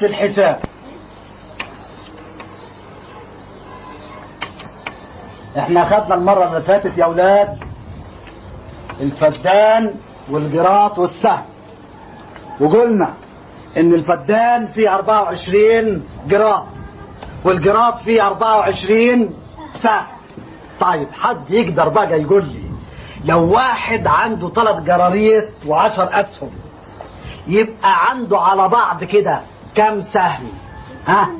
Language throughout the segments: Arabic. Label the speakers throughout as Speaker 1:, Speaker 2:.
Speaker 1: درس الحساب. إحنا خدنا المرة اللي فاتت يا أولاد الفدان والجراط والسهم. وقلنا إن الفدان فيه 24 جراط والجراط فيه 24 سهم. طيب حد يقدر بقى يقول لي لو واحد عنده ثلاث جراريط وعشر أسهم يبقى عنده على بعض كده كم سهم؟ ها؟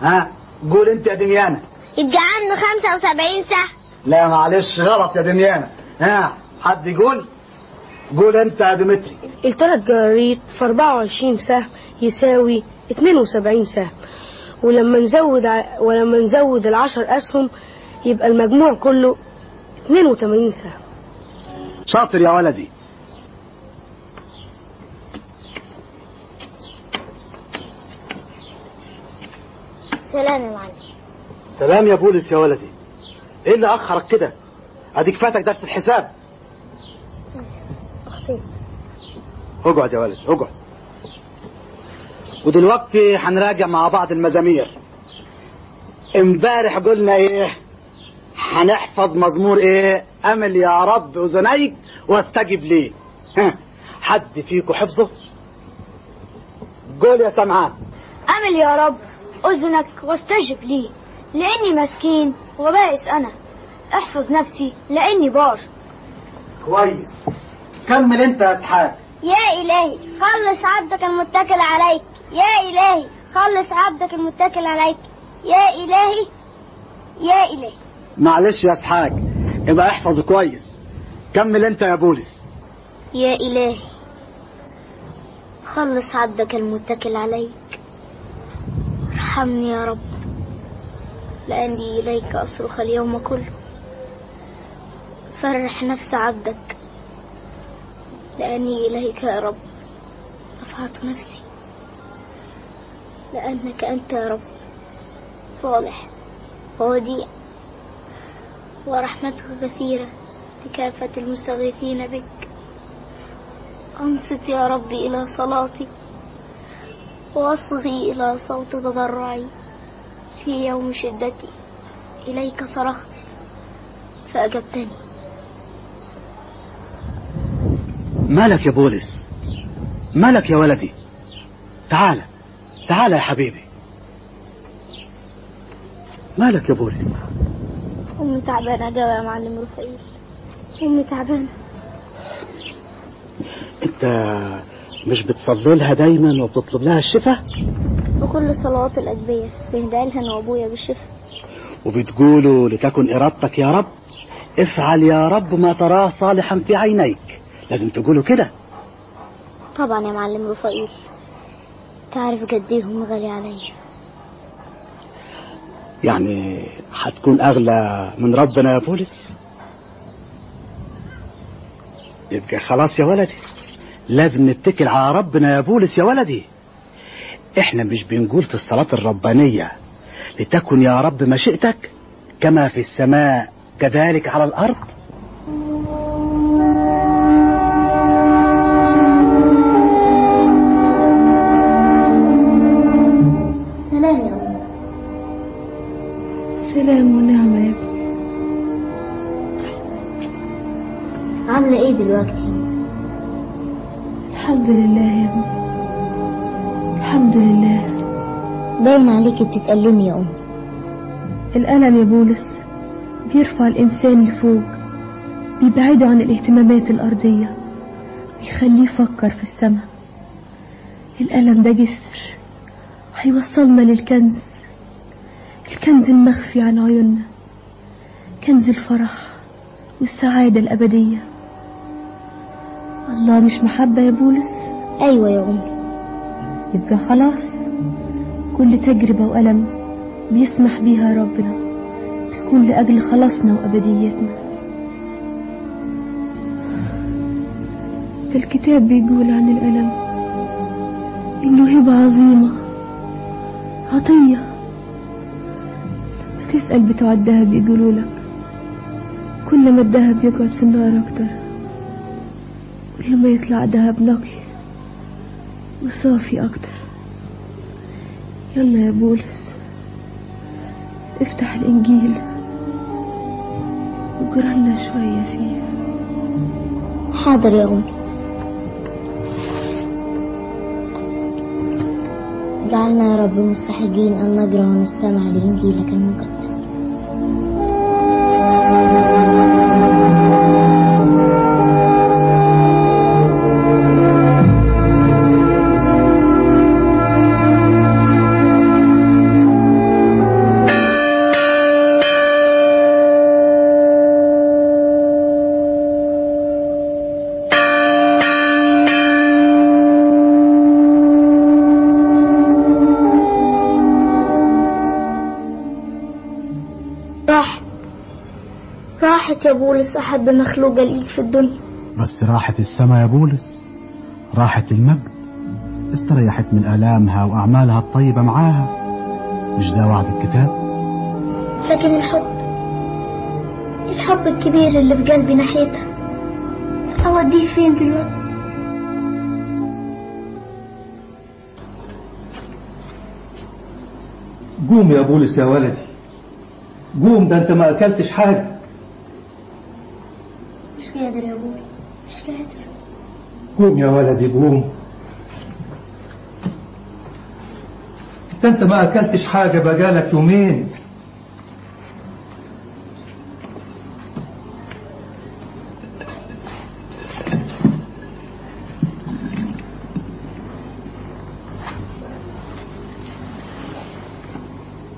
Speaker 1: ها؟ قول انت يا دميانة.
Speaker 2: يبقى عنده 75 سهم.
Speaker 1: لا معلش غلط يا دميانة. ها؟ حد يقول؟ قول انت يا ديمتري
Speaker 3: الثلاث جراريط في 24 سهم يساوي 72 سهم. ولما نزود ع... ولما نزود العشر أسهم يبقى المجموع كله 82 سهم.
Speaker 1: شاطر يا ولدي
Speaker 2: سلام يا معلم
Speaker 1: سلام يا بولس يا ولدي. إيه اللي أخرك كده؟ أديك فاتك درس الحساب.
Speaker 2: أخطيت.
Speaker 1: أقعد يا ولد أقعد. ودلوقتي هنراجع مع بعض المزامير. امبارح قلنا إيه؟ هنحفظ مزمور إيه؟ أمل يا رب اذنيك واستجب لي. ها حد فيكم حفظه؟ قول يا سمعان.
Speaker 2: أمل يا رب أذنك واستجب لي. لأني مسكين وبائس أنا. أحفظ نفسي لأني بار.
Speaker 1: كويس. كمل أنت يا إسحاق.
Speaker 2: يا إلهي خلص عبدك المتكل عليك. يا إلهي خلص عبدك المتكل عليك. يا إلهي يا إلهي.
Speaker 1: معلش يا إسحاق يبقى احفظ كويس. كمل أنت يا بولس.
Speaker 2: يا إلهي خلص عبدك المتكل عليك. ارحمني يا رب. لأني إليك أصرخ اليوم كله. فرح نفس عبدك. لأني إليك يا رب. رفعت نفسي. لأنك أنت يا رب. صالح. ووديع ورحمته كثيرة. لكافة المستغيثين بك. أنصت يا رب إلى صلاتي وأصغي إلى صوت تضرعي. في يوم شدتي إليك صرخت فأجبتني.
Speaker 1: مالك يا بولس مالك يا ولدي؟ تعال تعال يا حبيبي. مالك يا بولس
Speaker 2: أمي تعبانة جوا يا معلم رفائيل أمي تعبانة.
Speaker 1: أنت مش بتصلي لها دايما وبتطلب لها الشفاء؟
Speaker 2: وكل صلوات الأجبية بهدى لها أنا وأبويا بالشفاء.
Speaker 1: وبتقولوا لتكن إرادتك يا رب؟ افعل يا رب ما تراه صالحا في عينيك. لازم تقولوا كده.
Speaker 2: طبعا يا معلم رفائيل تعرف قد إيه هم غالي عليا
Speaker 1: يعني هتكون أغلى من ربنا يا بولس؟ يبقى خلاص يا ولدي. لازم نتكل على ربنا يا بولس يا ولدي. إحنا مش بنقول في الصلاة الربانية لتكن يا رب مشيئتك كما في السماء كذلك على الأرض.
Speaker 2: سلام يا
Speaker 3: سلام ونعمة يا ابني
Speaker 2: عاملة إيه دلوقتي؟
Speaker 3: الحمد لله يا ابني الحمد لله.
Speaker 2: باين عليكي بتتألمي يا أمي
Speaker 3: الألم يا بولس بيرفع الإنسان لفوق
Speaker 4: بيبعده عن الاهتمامات الأرضية ويخليه يفكر في السماء. الألم ده جسر هيوصلنا للكنز. الكنز المخفي عن عيوننا. كنز الفرح والسعادة الأبدية. الله مش محبة يا بولس؟
Speaker 2: أيوة يا أمي.
Speaker 4: يبقى خلاص. كل تجربة وألم بيسمح بيها ربنا تكون لأجل خلاصنا وأبديتنا. ده الكتاب بيقول عن الألم إنه هبة عظيمة عطية. لما تسأل بتوع الدهب يقولوا لك كل ما الدهب يقعد في النار أكتر كل ما يطلع دهب نقي وصافي أكتر. يلا يا بولس افتح الإنجيل وقرا لنا شوية فيه.
Speaker 2: حاضر يا أمي. جعلنا يا رب مستحقين أن نقرأ ونستمع لإنجيلك المقدس. أحب مخلوقة ليك في الدنيا.
Speaker 1: بس راحت السما يا بولس. راحت المجد. استريحت من آلامها وأعمالها الطيبة معاها. مش ده وعد الكتاب؟
Speaker 2: لكن الحب الحب الكبير اللي في قلبي ناحيتها. أوديه فين دلوقتي؟
Speaker 5: قوم يا بولس يا ولدي. قوم ده أنت ما أكلتش حاجة
Speaker 2: مش قادر يا بولس مش قادر
Speaker 5: قوم يا ولدي قوم. ده انت ما اكلتش حاجة بقالك يومين.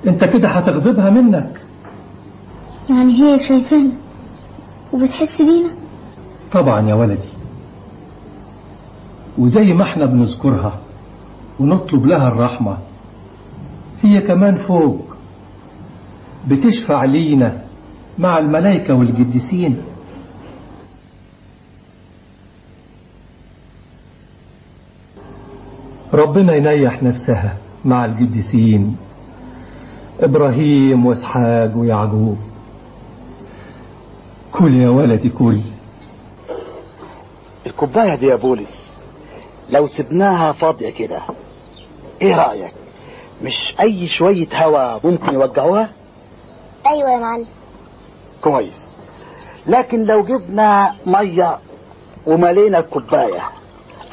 Speaker 5: انت كده هتغضبها منك.
Speaker 2: يعني هي شايفانا وبتحس بينا؟
Speaker 5: طبعا يا ولدي. وزي ما إحنا بنذكرها ونطلب لها الرحمة. هي كمان فوق. بتشفع لينا مع الملائكة والقديسين. ربنا ينيح نفسها مع القديسين. إبراهيم وإسحاق ويعقوب. كل يا ولدي كل.
Speaker 1: الكوباية دي يا بولس. لو سبناها فاضية كده. إيه رأيك؟ مش أي شوية هوا ممكن يوجعوها
Speaker 2: أيوة يا معلم.
Speaker 1: كويس. لكن لو جبنا مية وملينا الكوباية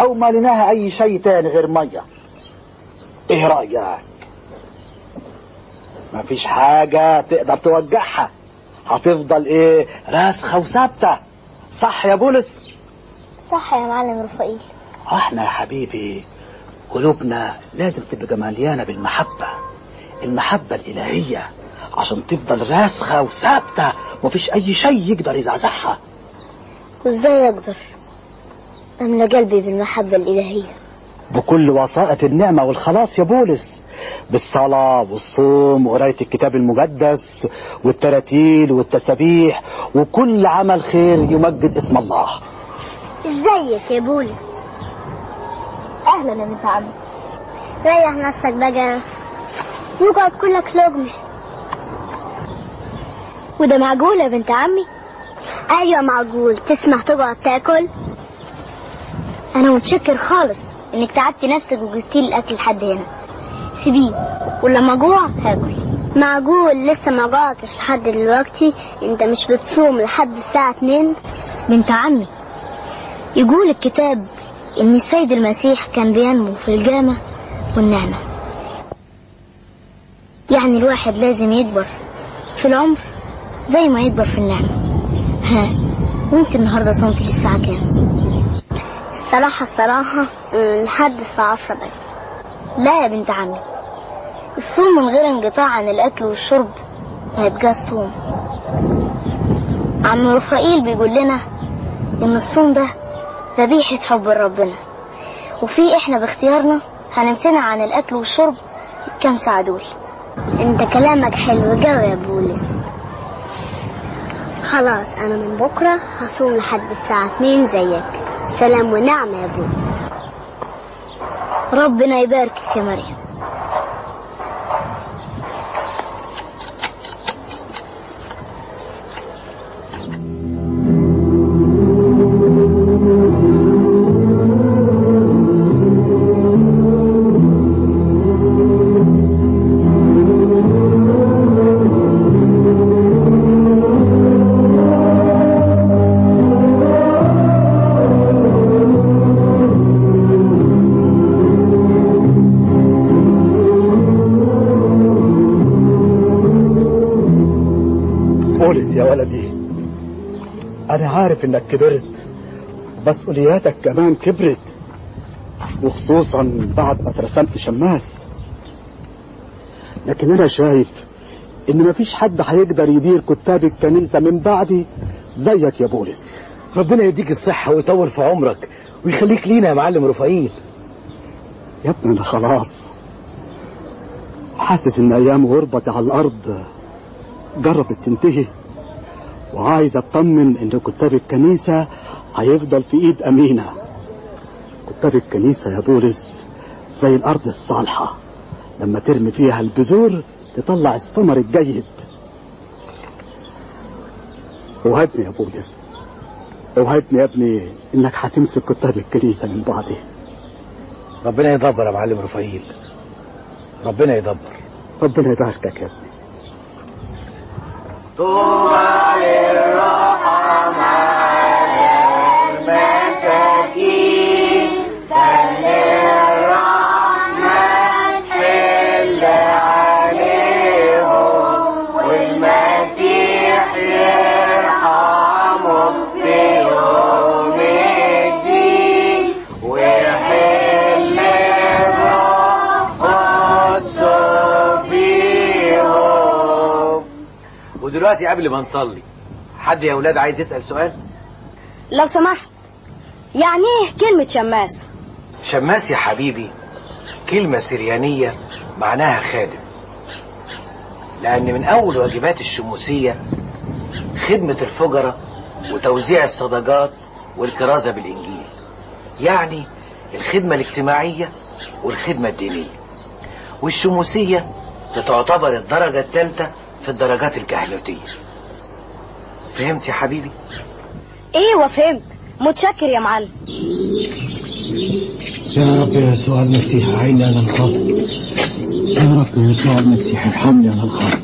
Speaker 1: أو مليناها أي شيء تاني غير مية إيه رأيك؟ مفيش حاجة تقدر توجعها هتفضل إيه؟ راسخة وثابتة صح يا بولس؟
Speaker 2: صح يا معلم رفائيل
Speaker 1: إحنا يا حبيبي قلوبنا لازم تبقى مليانة بالمحبة المحبة الإلهية عشان تفضل راسخة وثابتة ومفيش أي شيء يقدر يزعزعها.
Speaker 2: وإزاي أقدر؟ أملى قلبي بالمحبة الإلهية.
Speaker 1: بكل وسائط النعمة والخلاص يا بولس بالصلاة والصوم وقراية الكتاب المقدس والتراتيل والتسابيح وكل عمل خير يمجد اسم الله.
Speaker 2: إزيك يا بولس؟ أهلا يا بنت عمي ريح نفسك بقى. نقعد كلك لقمة. وده معقول يا بنت عمي؟ أيوه معقول. تسمح تقعد تاكل؟ أنا متشكر خالص إنك تعبتي نفسك وجبتي لي الأكل لحد هنا. سيبيه. ولما اجوع هاكل معقول لسه ما جوعتش لحد دلوقتي؟ أنت مش بتصوم لحد الساعة 2 بنت عمي يقول الكتاب إن السيد المسيح كان بينمو في الجامع والنعمة. يعني الواحد لازم يكبر في العمر زي ما يكبر في النعمة. ها وانت النهارده صمتي للساعة كام؟ الصراحة الصراحة لحد الساعة عشرة بس. لا يا بنت عمي. الصوم من غير انقطاع عن الأكل والشرب ما يبقى الصوم. عم رفائيل بيقول لنا إن الصوم ده ذبيحة حب ربنا. وفي إحنا باختيارنا هنمتنع عن الأكل والشرب الكام ساعة دول. أنت كلامك حلو قوي يا بولس خلاص أنا من بكرة هصوم لحد الساعة 2 زيك. سلام ونعمة يا بولس ربنا يباركك يا مريم.
Speaker 6: يا ولدي. أنا عارف إنك كبرت مسؤولياتك كمان كبرت وخصوصا بعد ما اترسمت شماس. لكن أنا شايف إن مفيش حد هيقدر يدير كتاب الكنيسة من بعدي زيك يا بولس.
Speaker 5: ربنا يديك الصحة ويطول في عمرك ويخليك لينا يا معلم رفائيل
Speaker 6: يا ابني أنا خلاص. حاسس إن أيام غربتي على الأرض جربت تنتهي. وعايز اطمن ان كتاب الكنيسة هيفضل في ايد أمينة. كتاب الكنيسة يا بولس زي الأرض الصالحة. لما ترمي فيها البذور تطلع الثمر الجيد. وهبني يا بولس. وهبني يا ابني إنك هتمسك كتاب الكنيسة من بعدي.
Speaker 5: ربنا يدبر يا معلم رفائيل ربنا يدبر.
Speaker 6: ربنا يباركك يا ابني.
Speaker 7: Toma guerra.
Speaker 8: ودلوقتي قبل ما نصلي. حد يا ولاد عايز يسأل سؤال؟
Speaker 9: لو سمحت. يعني إيه كلمة شماس؟
Speaker 8: شماس يا حبيبي كلمة سريانية معناها خادم. لأن من أول واجبات الشموسية خدمة الفجرة وتوزيع الصدقات والكرازة بالإنجيل. يعني الخدمة الاجتماعية والخدمة الدينية. والشموسية تعتبر الدرجة الثالثة في الدرجات الكهنوتية فهمت يا حبيبي؟
Speaker 9: أيوه فهمت متشكر يا معلم
Speaker 5: يا رب يا يسوع المسيح عيني على الخاطئ يا رب يا يسوع المسيح ارحمني على الخاطئ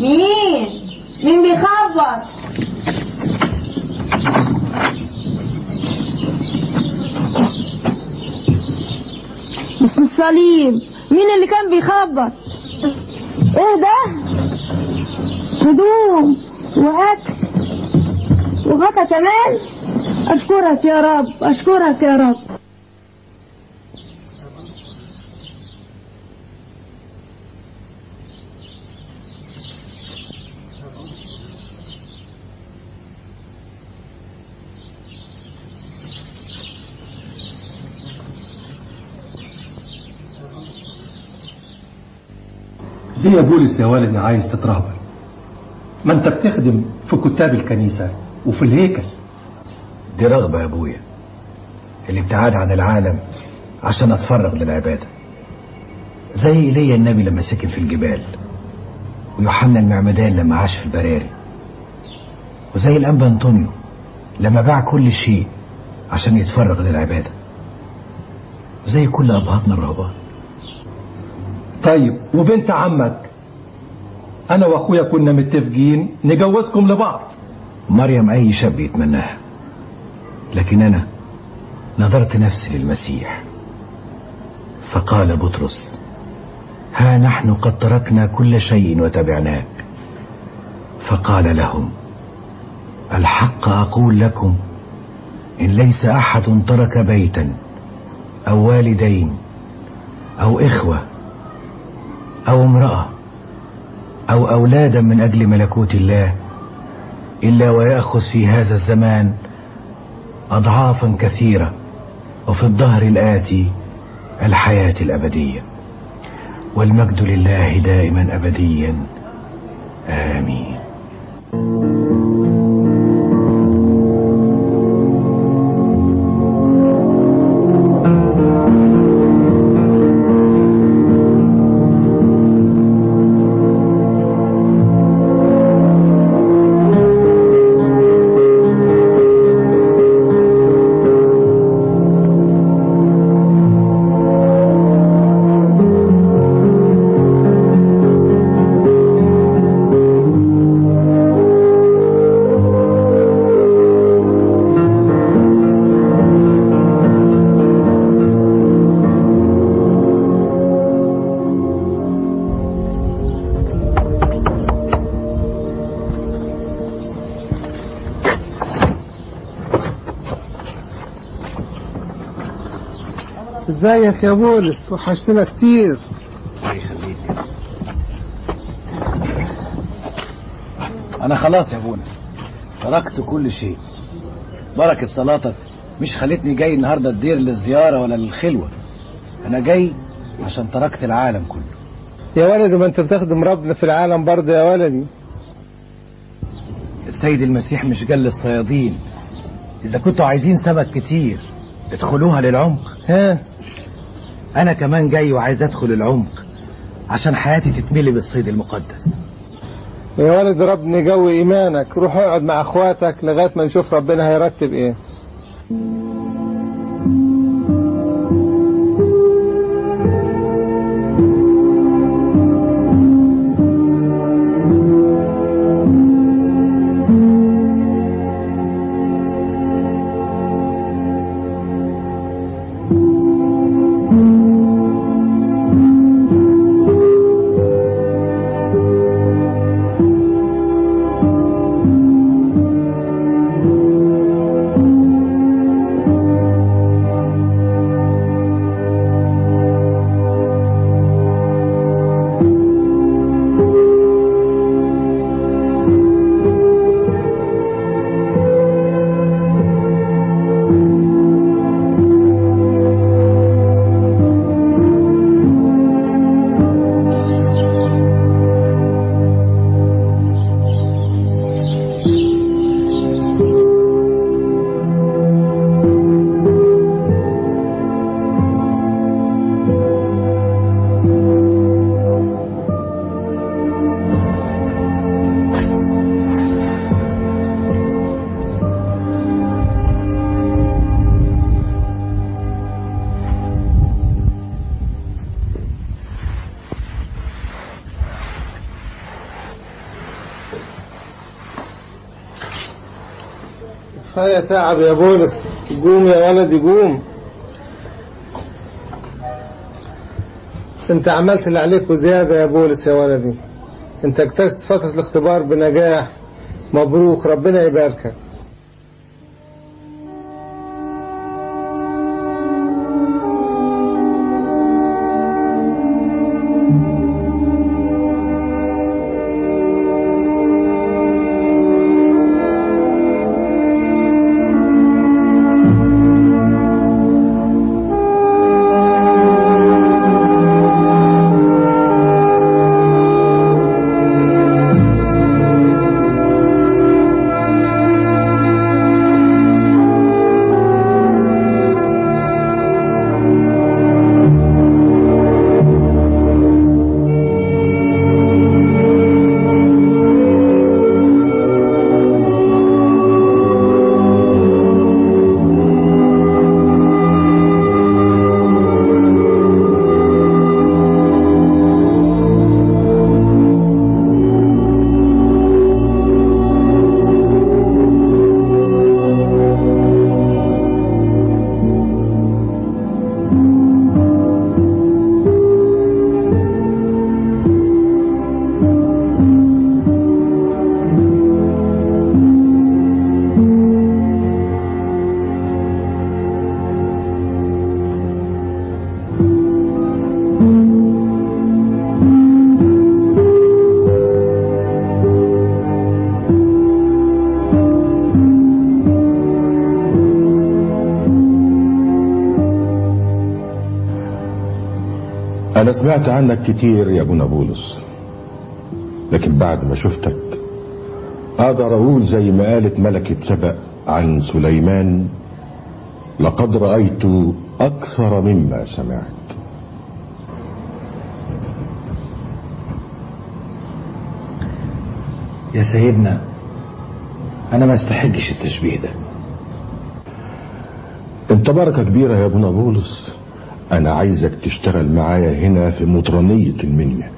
Speaker 10: مين؟ مين بيخبط؟
Speaker 11: باسم الصليب مين اللي كان بيخبط؟ إيه ده؟ هدوم وأكل وغطا كمان؟ أشكرك يا رب أشكرك يا رب.
Speaker 5: ليه بولس يا والدي عايز تترهبن ما انت بتخدم في كتاب الكنيسة وفي الهيكل.
Speaker 8: دي رغبة يا أبويا الابتعاد عن العالم عشان أتفرغ للعبادة. زي إيليا النبي لما سكن في الجبال ويوحنا المعمدان لما عاش في البراري. وزي الانبا أنطونيو لما باع كل شيء عشان يتفرغ للعبادة. وزي كل أبهاتنا الرهبان.
Speaker 5: طيب وبنت عمك. أنا وأخويا كنا متفقين نجوزكم لبعض.
Speaker 8: مريم أي شاب يتمناها لكن أنا نظرت نفسي للمسيح. فقال بطرس ها نحن قد تركنا كل شيء وتبعناك. فقال لهم الحق أقول لكم إن ليس أحد ترك بيتا أو والدين أو إخوة أو امرأة أو أولادا من أجل ملكوت الله إلا ويأخذ في هذا الزمان أضعافا كثيرة وفي الظهر الآتي الحياة الأبدية. والمجد لله دائما أبديا. آمين.
Speaker 9: ازيك يا بولس وحشتنا كتير
Speaker 8: الله يخليك أنا خلاص يا أبونا. تركت كل شيء. بركة صلاتك. مش خلتني جاي النهاردة الدير للزيارة ولا للخلوة. أنا جاي عشان تركت العالم كله.
Speaker 9: يا ولدي ما أنت بتخدم ربنا في العالم برضه يا ولدي.
Speaker 8: السيد المسيح مش قال للصيادين إذا كنتوا عايزين سمك كتير ادخلوها للعمق.
Speaker 9: ها؟
Speaker 8: أنا كمان جاي وعايز أدخل العمق عشان حياتي تتملي بالصيد المقدس.
Speaker 9: يا ولد ربنا يقوي إيمانك. روح اقعد مع أخواتك لغاية ما نشوف ربنا هيرتب إيه. تعب يا بولس قوم يا ولدي قوم. أنت عملت اللي عليك وزيادة يا بولس يا ولدي. أنت اجتزت فترة الاختبار بنجاح. مبروك ربنا يباركك.
Speaker 12: عنك كتير يا ابونا بولس لكن بعد ما شفتك أقدر أقول زي ما قالت ملكة سبأ عن سليمان لقد رأيت أكثر مما سمعت.
Speaker 8: يا سيدنا أنا ما استحقش التشبيه ده.
Speaker 12: انت بركة كبيرة يا ابونا بولس أنا عايزك تشتغل معايا هنا في مطرانية المنيا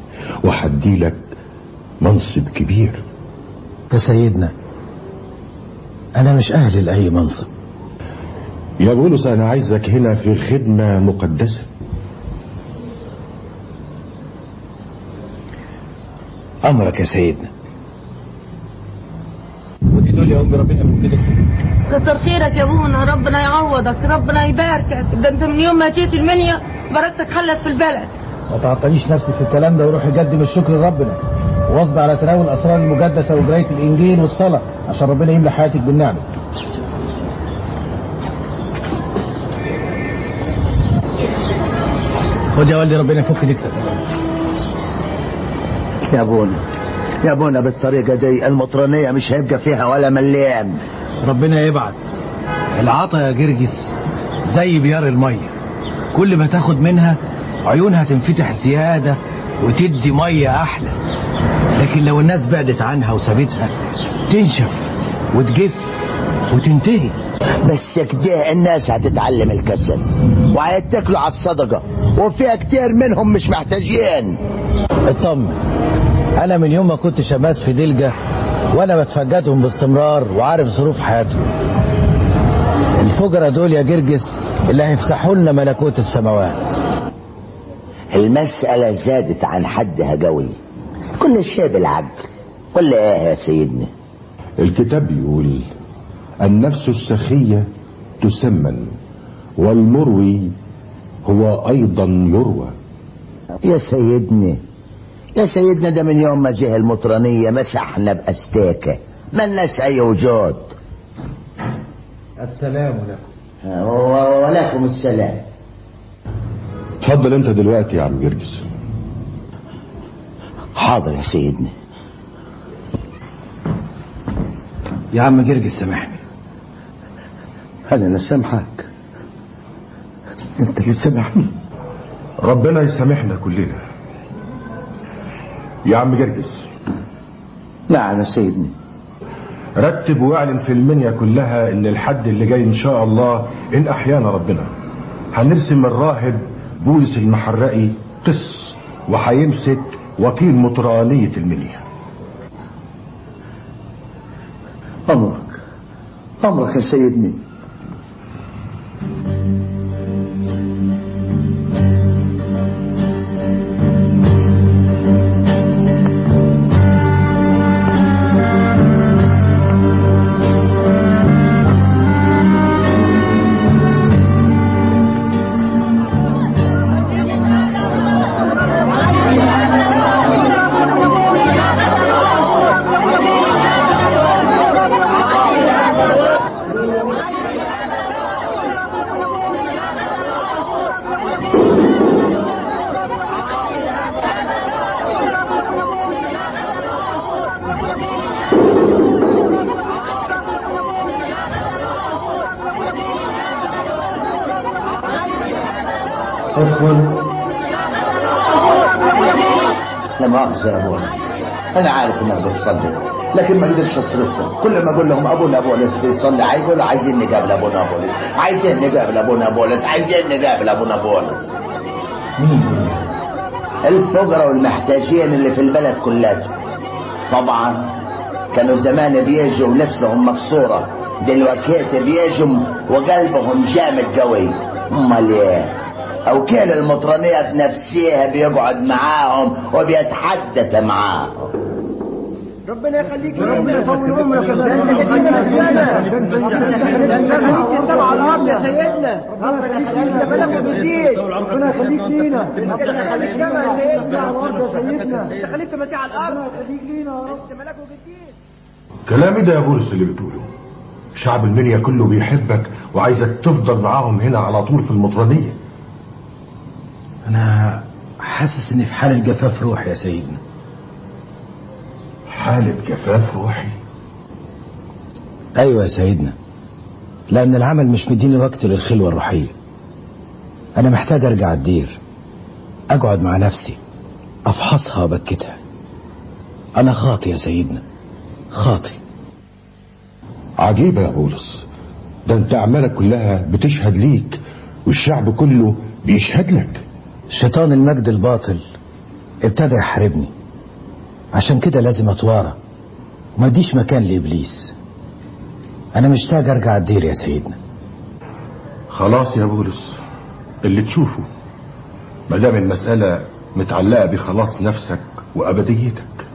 Speaker 12: وهدي لك منصب كبير.
Speaker 8: يا سيدنا أنا مش أهل لأي منصب.
Speaker 12: يا بولس أنا عايزك هنا في خدمة مقدسة.
Speaker 8: أمرك يا سيدنا.
Speaker 13: ودي دول يا امي ربنا يكون
Speaker 11: كتر خيرك يا أبونا ربنا يعوضك ربنا يباركك. ده أنت من يوم ما جيت المنيا بركتك خلت في البلد.
Speaker 8: ما تعطليش نفسك في الكلام ده وروح يقدم الشكر لربنا. واصبر على تناول الاسرار المقدسة وقراية الإنجيل والصلاة عشان ربنا يملى حياتك بالنعمة. خد يا والدي ربنا يفك ديكتك
Speaker 14: يا أبونا. يا ابونا بالطريقة دي المطرانية مش هيبقى فيها ولا مليان.
Speaker 8: ربنا يبعت. العطا يا جرجس زي بيار المية. كل ما تاخد منها عيونها تنفتح زيادة وتدي مية أحلى. لكن لو الناس بعدت عنها وسابتها تنشف وتجف وتنتهي.
Speaker 14: بس كده الناس هتتعلم الكسل وهيتكلوا على الصدقة وفيها كتير منهم مش محتاجين.
Speaker 8: اطمن. أنا من يوم ما كنت شماس في دلجة وأنا بتفقدهم باستمرار وعارف ظروف حياتهم. الفجرة دول يا جرجس اللي هيفتحوا لنا ملكوت السماوات.
Speaker 14: المسألة زادت عن حدها قوي. كل شيء بالعقل. ولا إيه يا سيدنا؟
Speaker 12: الكتاب بيقول النفس السخية تسمن والمروي هو أيضا يروى.
Speaker 14: يا سيدنا يا سيدنا ده من يوم ما جه المطرانية مسحنا بأستاكة. ملناش أي وجود.
Speaker 8: السلام لكم
Speaker 14: و- ولكم السلام.
Speaker 12: اتفضل أنت دلوقتي يا عم جرجس.
Speaker 14: حاضر يا سيدنا.
Speaker 8: يا عم جرجس سامحني.
Speaker 14: أنا لا سامحك. أنت اللي سامحني.
Speaker 12: ربنا يسامحنا كلنا. يا عم جرجس.
Speaker 14: نعم يا سيدنا.
Speaker 12: رتب واعلن في المنيا كلها إن الحد اللي جاي إن شاء الله إن أحيانا ربنا. هنرسم الراهب بولس المحرقي قس وهيمسك وكيل مطرانية المنيا.
Speaker 14: أمرك. أمرك يا سيدني أصرفهم كل ما أقول لهم أبونا بولس بيصلي هيقولوا عايزين نقابل أبونا بولس عايزين نقابل أبونا بولس عايزين نقابل أبونا بولس الفقراء والمحتاجين اللي في البلد كلها. طبعا كانوا زمان بيجوا ونفسهم مكسورة. دلوقتي بيجوا وقلبهم جامد قوي. أمال إيه؟ أو كان المطرانية بنفسها بيقعد معاهم وبيتحدث معاهم.
Speaker 15: ربنا يخليك ربنا يطول عمرك يا سيدنا. على الأرض يا سيدنا. ربنا يخليك بلغ جديد ربنا يخليك لينا ربنا يخليك السماء يا سيدنا. على الأرض يا سيدنا. انت خليك مسيح على الأرض ربنا يخليك لينا ملكه
Speaker 12: كلامي ده يا بولس اللي بتقوله. شعب المنيا كله بيحبك وعايزك تفضل معاهم هنا على طول في المطرانية
Speaker 8: أنا حاسس إني في حالة جفاف روح يا سيدنا.
Speaker 12: حالة جفاف روحي.
Speaker 8: أيوه يا سيدنا لأن العمل مش مديني وقت للخلوة الروحية. أنا محتاج أرجع الدير أقعد مع نفسي أفحصها وأبكتها. أنا خاطي يا سيدنا خاطي.
Speaker 12: عجيبة يا بولس. ده أنت أعمالك كلها بتشهد ليك والشعب كله بيشهد لك.
Speaker 8: شيطان المجد الباطل ابتدى يحاربني. عشان كده لازم أتوارى. وما اديش مكان لإبليس. أنا مشتاق أرجع الدير يا سيدنا.
Speaker 12: خلاص يا بولس. اللي تشوفه. ما دام المسألة متعلقة بخلاص نفسك وأبديتك.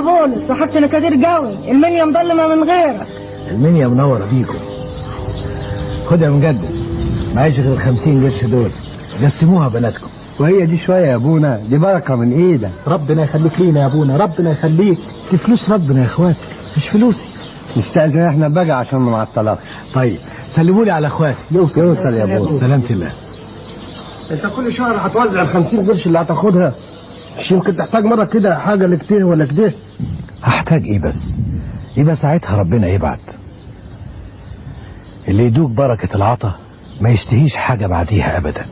Speaker 11: بولس وحشتنا كتير قوي. المنيا مظلمة من غيرك
Speaker 8: المنيا منورة بيكم خد يا مجدس معيش غير الخمسين قرش دول قسموها بناتكم.
Speaker 16: وهي دي شوية يا أبونا. دي بركة من إيدك.
Speaker 17: ربنا يخليك لينا يا أبونا. ربنا يخليك.
Speaker 8: دي فلوس ربنا يا أخواتي. مش فلوسي
Speaker 16: نستأذن إحنا بقى عشان ما نعطلكش
Speaker 8: طيب سلموا لي على أخواتي.
Speaker 16: يوصل يوصل يا أبونا.
Speaker 8: سلامة الله.
Speaker 18: أنت كل شهر هتوزع ال 50 قرش اللي هتاخدها. مش يمكن تحتاج مرة كده حاجة لكده ولا كده؟
Speaker 8: هحتاج إيه بس؟ يبقى ساعتها ربنا يبعت. اللي يدوق بركة العطا ما يشتهيش حاجة بعديها أبدا.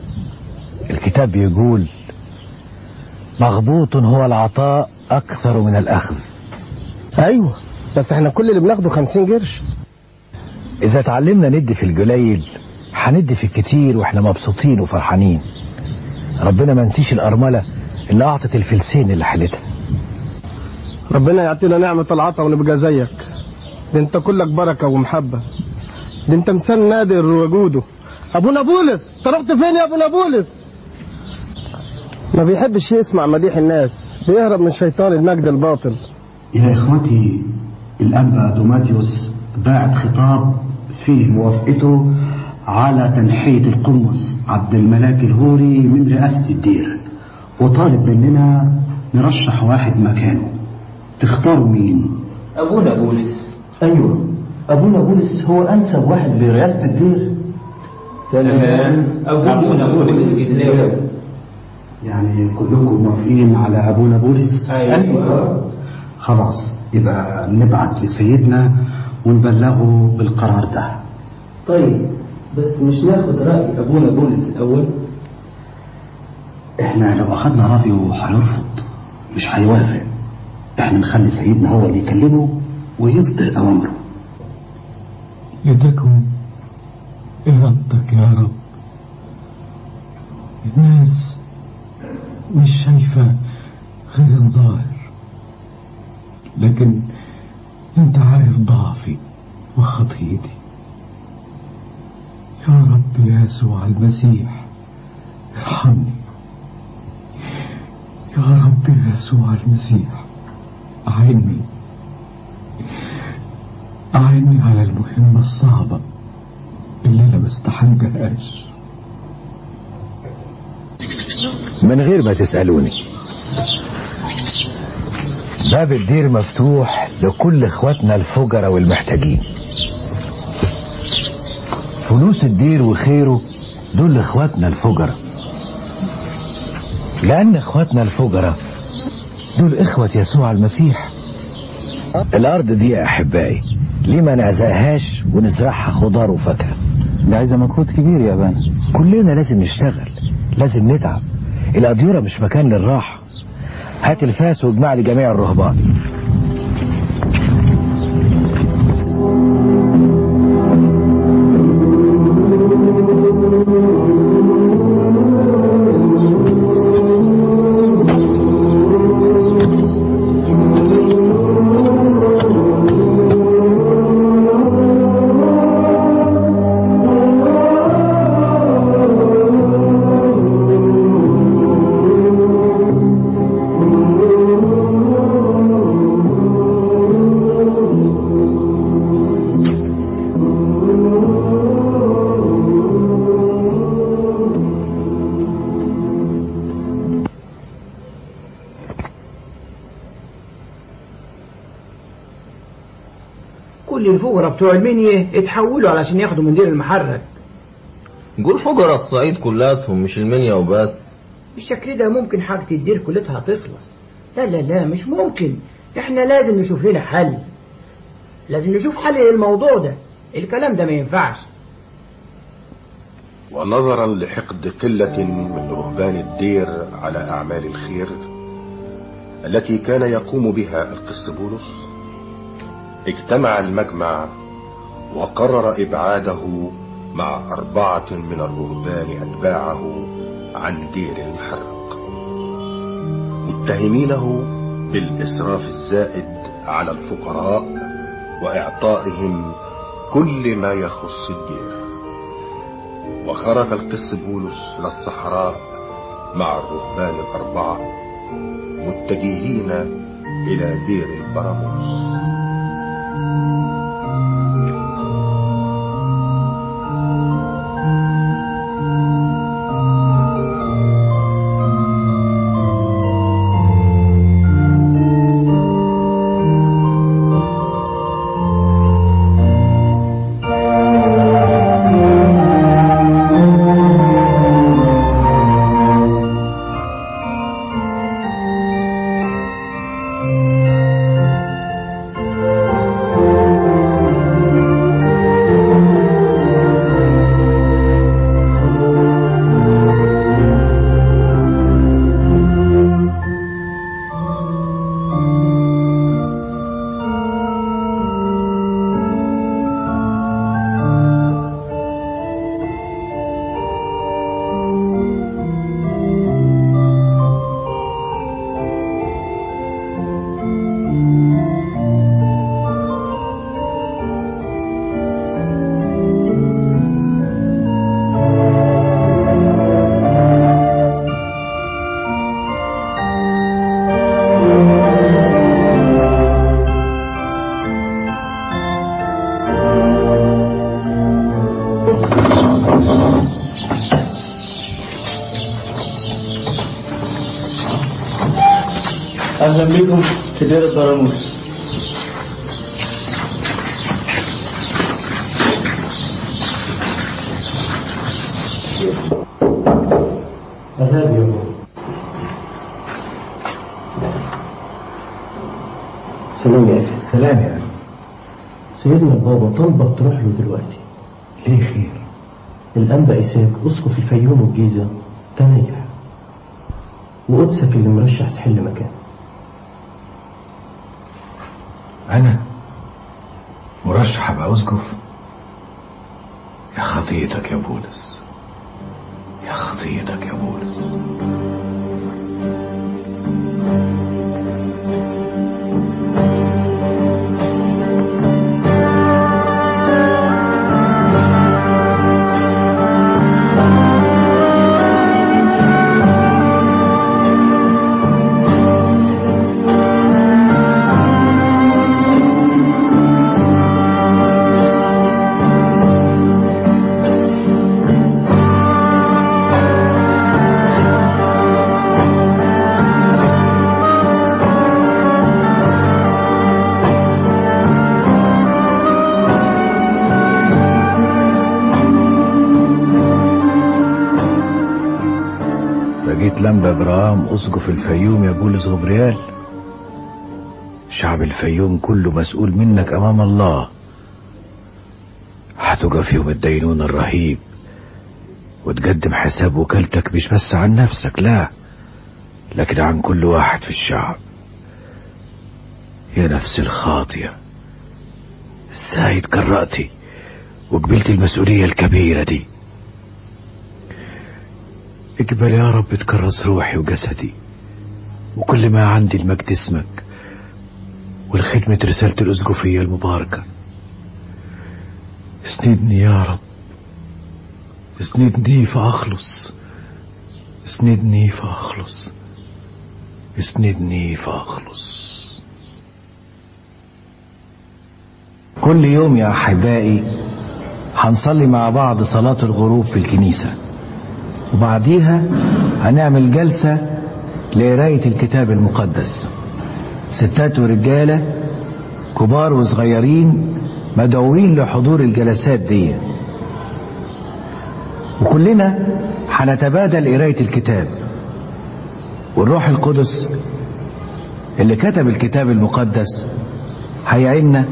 Speaker 8: الكتاب بيقول مغبوط هو العطاء أكثر من الأخذ.
Speaker 18: أيوه بس إحنا كل اللي بناخده 50 قرش.
Speaker 8: إذا تعلمنا ندي في القليل هندي في الكتير وإحنا مبسوطين وفرحانين. ربنا ما نسيش الأرملة اللي أعطت الفلسين اللي حلتها.
Speaker 18: ربنا يعطينا نعمة العطا ونبقى زيك. ده انت كلك بركة ومحبة. ده انت مثال نادر وجوده. ابونا بولس انت رحت فين يا ابونا بولس ما بيحبش يسمع مديح الناس. بيهرب من شيطان المجد الباطل.
Speaker 6: يا إخوتي الأنبا دوماتيوس باعت خطاب فيه موافقته على تنحية القمص عبد الملاك الهوري من رئاسة الدير. وطالب مننا نرشح واحد مكانه. تختاروا مين؟
Speaker 15: أبونا بولس
Speaker 19: أيوه. ابونا بولس هو أنسب واحد لرئاسه الدير.
Speaker 15: تمام. أبونا بولس الإسلام
Speaker 6: يعني كلكم موافقين على أبونا بولس؟
Speaker 15: أيوة.
Speaker 6: خلاص يبقى نبعت لسيدنا ونبلغه بالقرار ده.
Speaker 15: طيب بس مش ناخد رأي أبونا بولس الأول؟
Speaker 6: إحنا لو اخدنا رأيه هيرفض مش هيوافق. إحنا نخلي سيدنا هو اللي يكلمه ويصدر أوامره.
Speaker 17: يدكم إرادتك يا رب. الناس مش شايفة غير الظاهر. لكن أنت عارف ضعفي وخطيتي. يا رب يسوع المسيح ارحمني. يا رب يسوع المسيح أعني أعني على المهمة الصعبة اللي أنا بستحملهاش
Speaker 8: من غير ما تسألوني. باب الدير مفتوح لكل إخواتنا الفجراء والمحتاجين. فلوس الدير وخيره دول إخواتنا الفجراء لأن إخواتنا الفجراء دول إخوة يسوع المسيح. الأرض دي يا أحبائي ليه ما نعزقهاش ونزرعها خضار وفاكهة.
Speaker 19: ده عايزة مجهود كبير يا بنا
Speaker 8: كلنا لازم نشتغل لازم نتعب. الأديرة مش مكان للراحة. هات الفاس واجمع لي جميع الرهبان.
Speaker 20: بتوع المنيا اتحولوا علشان ياخدوا منديل المحرك.
Speaker 21: قول فقراء الصعيد كلاتهم مش المنيا وبس.
Speaker 20: بالشكل ده ممكن حاجة الدير كلتها تخلص. لا لا لا مش ممكن. إحنا لازم نشوف لنا حل. لازم نشوف حل للموضوع ده. الكلام ده ما ينفعش.
Speaker 12: ونظرا لحقد قلة من رهبان الدير على أعمال الخير التي كان يقوم بها القس بولس اجتمع المجمع وقرر إبعاده مع أربعة من الرهبان أتباعه عن دير المحرق. متهمينه بالإسراف الزائد على الفقراء وإعطائهم كل ما يخص الدير. وخرج القس بولس إلى الصحراء مع الرهبان الأربعة متجهين إلى دير البراموس
Speaker 8: خطيتك يا بولس. يا خطيتك يا بولس. أسقف الفيوم يا بولس غبريال. شعب الفيوم كله مسؤول منك أمام الله. هتقف يوم الدينون الرهيب وتقدم حساب وكالتك مش بس عن نفسك لا لكن عن كل واحد في الشعب. يا نفس الخاطية إزاي تجرأتي وقبلت المسؤولية الكبيرة دي. اقبل يا رب تكرس روحي وجسدي. وكل ما عندي المجد اسمك والخدمة رسالة الأسقفية المباركة. اسندني يا رب. اسندني فأخلص. اسندني فأخلص. اسندني فأخلص. كل يوم يا أحبائي هنصلي مع بعض صلاة الغروب في الكنيسة. وبعديها هنعمل جلسة لقراية الكتاب المقدس. ستات ورجالة كبار وصغيرين مدعوين لحضور الجلسات دي. وكلنا هنتبادل قراية الكتاب. والروح القدس اللي كتب الكتاب المقدس هيعيننا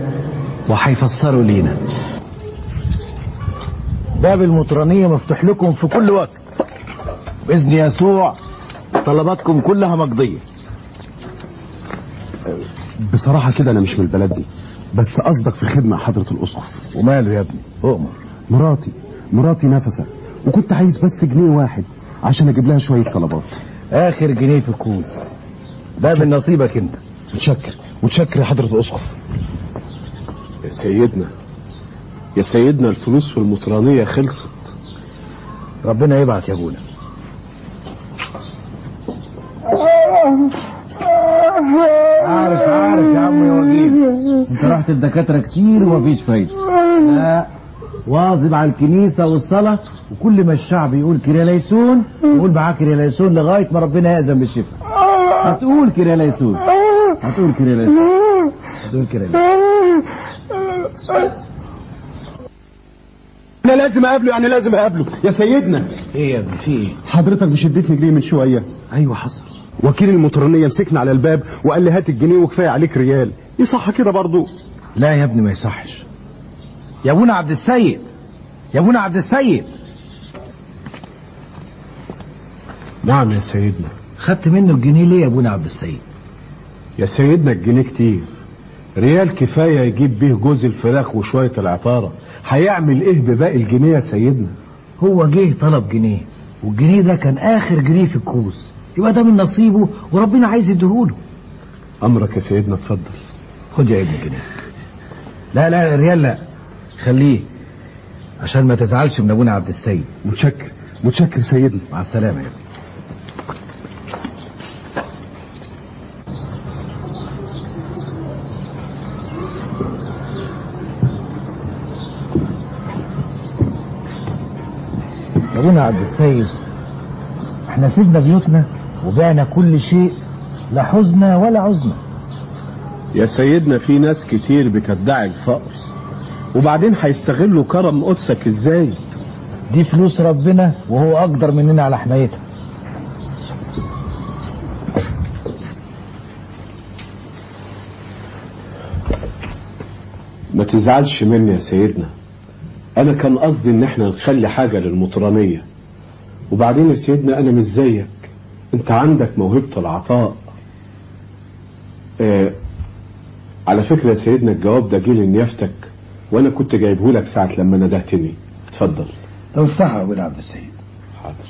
Speaker 8: وهيفسره لينا. باب المطرانية مفتوح لكم في كل وقت. بإذن يسوع طلباتكم كلها مقضية.
Speaker 22: بصراحة كده أنا مش من البلد دي بس قصدك في خدمة حضرة الأسقف
Speaker 8: وماله يا ابني؟ أؤمر
Speaker 22: مراتي مراتي نفسة وكنت عايز بس جنيه واحد عشان أجيب لها شوية طلبات.
Speaker 8: آخر جنيه في الكوز. ده من نصيبك أنت.
Speaker 22: متشكر متشكر يا حضرة الأسقف
Speaker 23: يا سيدنا يا سيدنا الفلوس في المطرانية خلصت.
Speaker 8: ربنا يبعت يا أبونا. عارف عارف يا عم يا وزير. انت رحت الدكاترة كتير ومفيش فايدة. لا واظب على الكنيسة والصلاة وكل ما الشعب يقول كرياليسون يقول معاه كرياليسون لغاية ما ربنا يأذن بالشفاء. هتقول كرياليسون هتقول كرياليسون هتقول كرياليسون
Speaker 22: أنا لازم أقابله يعني لازم أقابله. يا سيدنا.
Speaker 8: إيه يا ابني في إيه؟
Speaker 22: حضرتك مش اديتني جنيه من شوية؟
Speaker 8: أيوه حصل.
Speaker 22: وكيل المطرانية مسكنا على الباب وقال لي هات الجنيه وكفاية عليك ريال. يصح كده برضو؟
Speaker 8: لا يا ابني ما يصحش. يا أبونا عبد السيد. يا أبونا عبد السيد.
Speaker 23: نعم يا سيدنا.
Speaker 8: خدت منه الجنيه ليه يا أبونا عبد السيد؟
Speaker 23: يا سيدنا الجنيه كتير. ريال كفاية يجيب بيه جوز الفراخ وشوية العطارة. هيعمل إيه بباقي الجنيه يا سيدنا؟
Speaker 8: هو جه طلب جنيه والجنيه ده كان آخر جنيه في الكوز يبقى ده من نصيبه وربنا عايز يديهوله.
Speaker 23: أمرك يا سيدنا اتفضل.
Speaker 8: خد يا ابني الجنيه. لا لا الريال لا. خليه عشان ما تزعلش من أبونا عبد السيد.
Speaker 22: متشكر متشكر سيدنا.
Speaker 8: مع السلامة يا ابني. ابونا عبد السيد إحنا سيبنا بيوتنا وبعنا كل شيء لا حزن ولا عزنا
Speaker 23: يا سيدنا في ناس كتير بتدعي الفقر وبعدين هيستغلوا كرم قدسك إزاي؟
Speaker 8: دي فلوس ربنا وهو أقدر مننا على حمايتها.
Speaker 23: ما تزعلش مني يا سيدنا. أنا كان قصدي إن إحنا نخلي حاجة للمطرانية. وبعدين يا سيدنا أنا مش زيك. أنت عندك موهبة العطاء. آه على فكرة يا سيدنا الجواب ده جه لنيافتك وأنا كنت جايبه لك ساعة لما ندهتني اتفضل.
Speaker 8: طب افتحها يا عبد السيد.
Speaker 23: حاضر.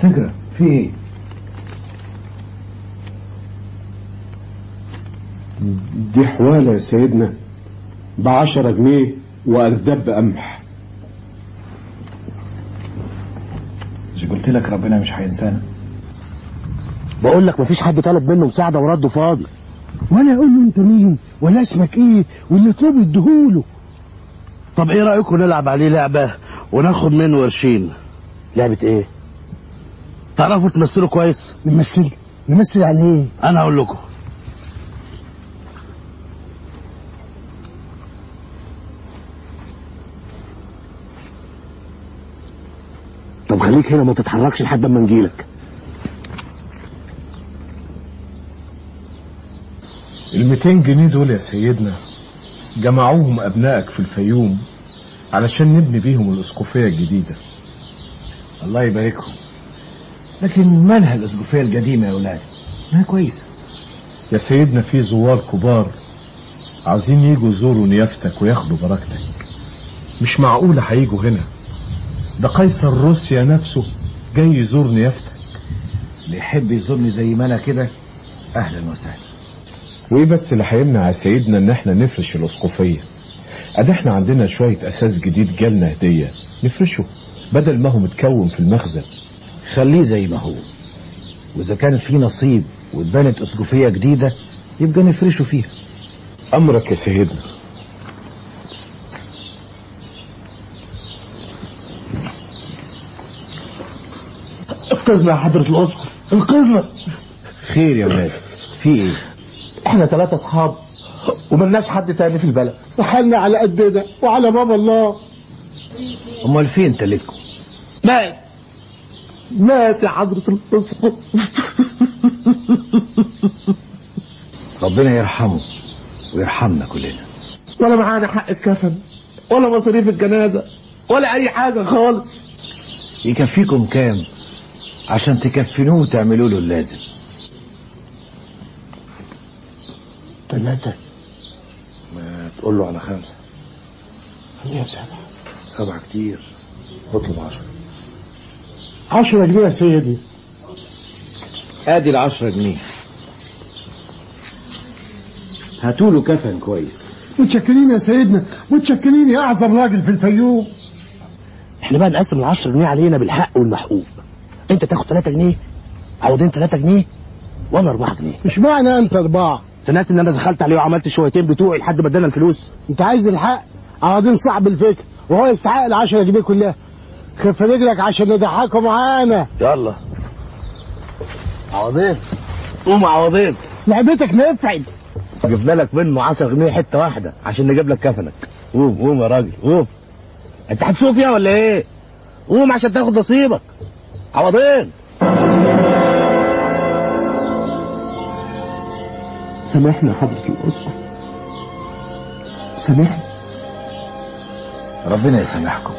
Speaker 8: تقرا في إيه؟
Speaker 23: دي حوالة يا سيدنا بعشرة جنيه وأردب قمح.
Speaker 8: مش قلت لك ربنا مش هينسانا.
Speaker 18: بقول لك مفيش حد طلب منه مساعدة ورده فاضي. وأنا أقول له أنت مين ولا اسمك إيه واللي يطلبه اديهوله طب إيه رأيكم نلعب عليه لعبة وناخد منه قرشين؟ لعبة إيه؟ تعرفوا تمثلوا كويس؟
Speaker 20: نمثل. نمثل يعني إيه؟
Speaker 18: أنا أقول لكم. طب خليك هنا ما تتحركش لحد أما نجيلك
Speaker 23: ال 200 جنيه دول يا سيدنا جمعوهم أبنائك في الفيوم علشان نبني بيهم الأسقفية الجديدة.
Speaker 8: الله يباركهم. لكن مالها الاسقفيه القديمة يا أولاد؟ ما هي كويسه
Speaker 23: يا سيدنا في زوار كبار. عاوزين يجوا يزوروا نيافتك وياخدوا بركتك. مش معقولة هيجوا هنا. ده قيصر روسيا نفسه جاي يزور نيافتك.
Speaker 8: اللي يحب يزورني زي ما أنا كده أهلا وسهلا.
Speaker 23: وإيه بس اللي هيمنع يا سيدنا إن إحنا نفرش الأسقفية؟ ادي إحنا عندنا شوية أساس جديد جالنا هدية. نفرشه بدل ما هو متكون في المخزن.
Speaker 8: خليه زي ما هو. وإذا كان في نصيب واتبنت أسقفية جديدة يبقى نفرشه فيها.
Speaker 23: أمرك يا سيدنا.
Speaker 16: انقذنا يا حضرة الأسقف انقذنا
Speaker 8: خير يا ولاد في إيه؟
Speaker 16: إحنا ثلاثة أصحاب وملناش حد تاني في البلد.
Speaker 6: وحالنا على قدنا وعلى باب الله.
Speaker 8: أمال فين تلتكم
Speaker 16: مات مات يا حضرة الأسقف
Speaker 8: ربنا يرحمه ويرحمنا كلنا.
Speaker 16: ولا معانا حق الكفن ولا مصاريف الجنازة ولا أي حاجة خالص.
Speaker 8: يكفيكم كام؟ عشان تكفنوه وتعملوا له اللازم.
Speaker 16: ثلاثة
Speaker 24: ما تقول له على خمسة.
Speaker 16: خليها سبعة
Speaker 24: سبعة كتير. اطلب عشرة
Speaker 6: عشرة جنيه يا سيدي.
Speaker 8: ادي العشرة جنيه. هاتوا له كفن كويس.
Speaker 6: متشكرين يا سيدنا. متشكرين يا أعظم راجل في الفيوم.
Speaker 16: إحنا بقى نقسم العشرة جنيه علينا بالحق والمحقوق. أنت تاخد 3 جنيه عوضين 3 جنيه وأنا 4 جنيه.
Speaker 6: مش معنى أنت أربعة.
Speaker 16: أنت ناس إن أنا دخلت عليه وعملت الشويتين بتوعي لحد ما ادانا الفلوس؟
Speaker 6: أنت عايز الحق؟ عوضين صاحب الفكر. وهو يستحق العشرة جنيه كلها. خف رجلك عشان نضحكوا معانا
Speaker 16: يلا. عوضين. قوم عوضين.
Speaker 6: لعبتك نفعت
Speaker 16: جبنا لك منه 10 جنيه حتة واحدة عشان نجيب لك كفنك. قوم قوم يا راجل قوم. انت هتسوق فيها ولا إيه؟ قوم عشان تاخد نصيبك. عوضين. سامحنا يا حضرة الأسرة. سامحنا
Speaker 8: ربنا يسامحكم.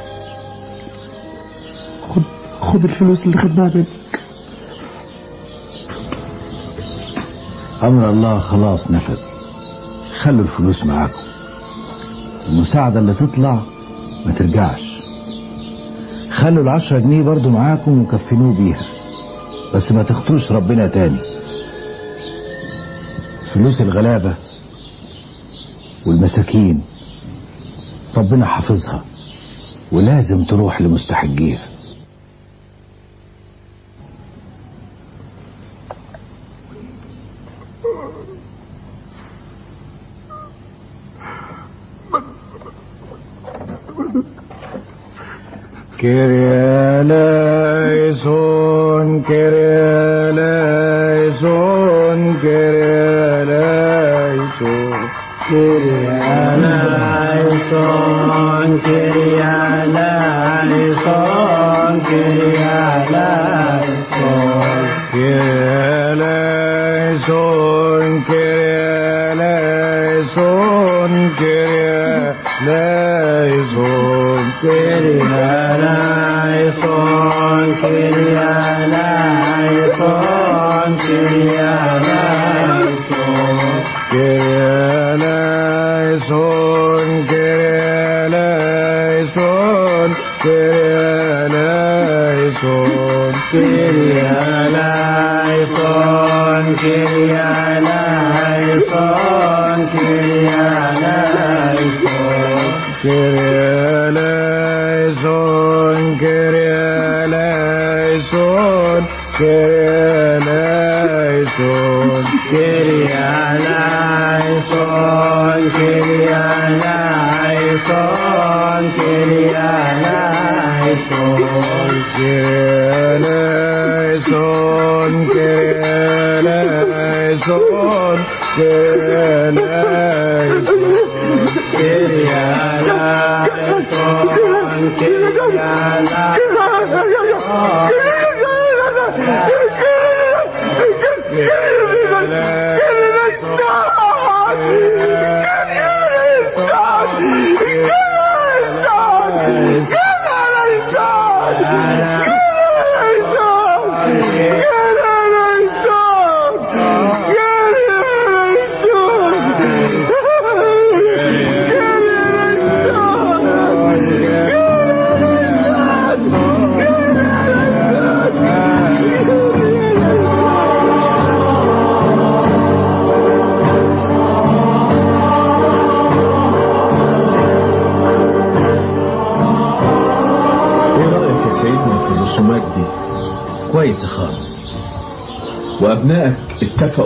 Speaker 16: خد الفلوس اللي خدناها منك
Speaker 8: أمر الله خلاص نفذ. خلوا الفلوس معاكم المساعدة اللي تطلع ما ترجعش. خلوا العشرة جنيه برضو معاكم وكفنوه بيها. بس ما تخطوش ربنا تاني. فلوس الغلابة والمساكين ربنا حافظها ولازم تروح لمستحقيها Kyrie eleison,
Speaker 25: Kyrie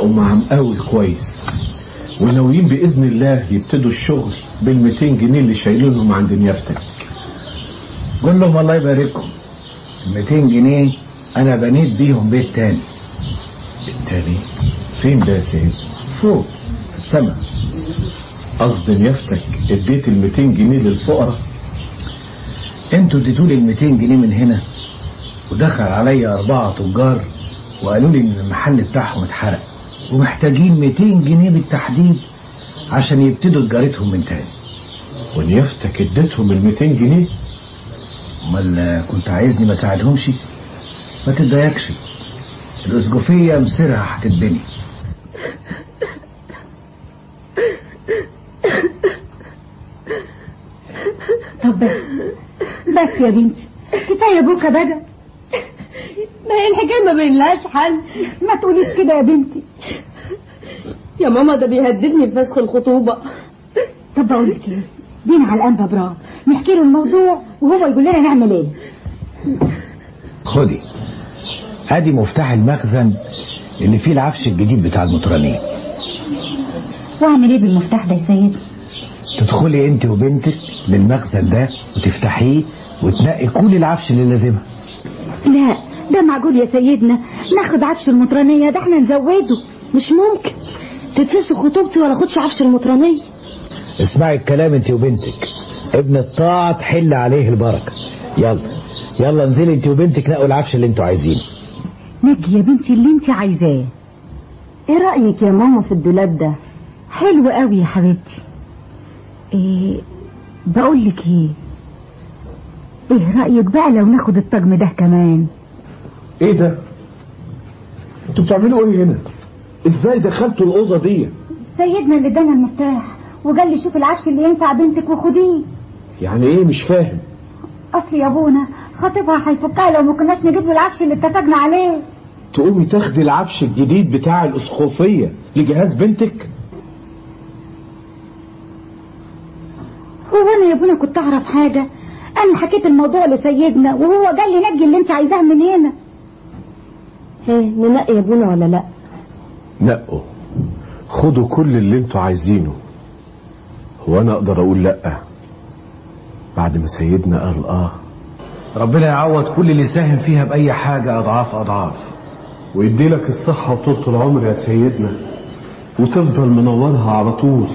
Speaker 25: اتفقوا مع مقاول كويس. وناويين بإذن الله يبتدوا الشغل بال 200 جنيه اللي شايلينهم عند نيابتك
Speaker 8: قول لهم الله يبارككم 200 جنيه أنا بنيت بيهم بيت تاني.
Speaker 23: التاني فين ده يا سيد؟
Speaker 8: فوق في السماء.
Speaker 23: قصد نيافتك اديت ال 200 جنيه للفقراء.
Speaker 8: أنتوا اديتولي ال 200 جنيه من هنا ودخل عليا أربعة تجار وقالوا لي إن المحل بتاعهم اتحرق. ومحتاجين 200 جنيه بالتحديد عشان يبتدوا تجارتهم من تاني.
Speaker 23: ونيافتك اديتهم ال 200 جنيه؟
Speaker 8: امال كنت عايزني ما اساعدهمش ما تتضايقش الأسقفية مصيرها هتتبني.
Speaker 26: طب بس. بس يا بنتي كفاية بوكا بقى.
Speaker 11: هي الحكاية ما بينلهاش حل.
Speaker 26: ما تقوليش كده يا بنتي.
Speaker 11: يا ماما ده بيهددني بفسخ الخطوبة.
Speaker 26: طب بقول لك إيه؟ بينا على الأنبا برام. نحكي له الموضوع وهو يقول لنا نعمل إيه.
Speaker 8: خدي. ادي مفتاح المخزن اللي فيه العفش الجديد بتاع المطرانين
Speaker 26: واعمل إيه بالمفتاح ده يا سيد
Speaker 8: تدخلي انت وبنتك للمخزن ده وتفتحيه وتنقي كل العفش اللي لازمها.
Speaker 26: لا. ده معقول يا سيدنا؟ ناخد عفش المطرانيه ده إحنا نزوده.
Speaker 11: مش ممكن. تتفسخ خطوبتي ولا اخدش عفش المطرانيه
Speaker 8: اسمعي الكلام انت وبنتك. ابن الطاعة تحل عليه البركة. يلا. يلا انزلي انت وبنتك نقوا العفش اللي أنتوا عايزينه.
Speaker 26: نجي يا بنتي اللي انت عايزاه. إيه رأيك يا ماما في الدولاب ده؟ حلو قوي يا حبيبتي. إيه بقول لك إيه؟ إيه رأيك بقى لو ناخد الطقم ده كمان؟
Speaker 23: إيه ده؟ أنتوا بتعملوا إيه هنا؟ إزاي دخلتوا الأوضة دي؟
Speaker 26: سيدنا اللي ادانا المفتاح وقال لي شوف العفش اللي ينفع بنتك وخديه.
Speaker 23: يعني إيه؟ مش فاهم.
Speaker 26: أصل يا أبونا خطيبها هيفكها لو ما كناش نجيب له العفش اللي اتفقنا عليه.
Speaker 23: تقومي تاخدي العفش الجديد بتاع الاسقفيه لجهاز بنتك؟
Speaker 26: هو أنا يا أبونا كنت أعرف حاجة؟ أنا حكيت الموضوع لسيدنا وهو قال لي نجي اللي أنت عايزاه من هنا.
Speaker 11: ننقي يا ابونا ولا لا؟
Speaker 23: نقوا خدوا كل اللي أنتوا عايزينه. هو أنا أقدر أقول لأ؟ بعد ما سيدنا قال آه.
Speaker 8: ربنا يعوض كل اللي ساهم فيها بأي حاجة أضعاف أضعاف.
Speaker 23: ويدي لك الصحة وطولة العمر يا سيدنا. وتفضل منورها على طول.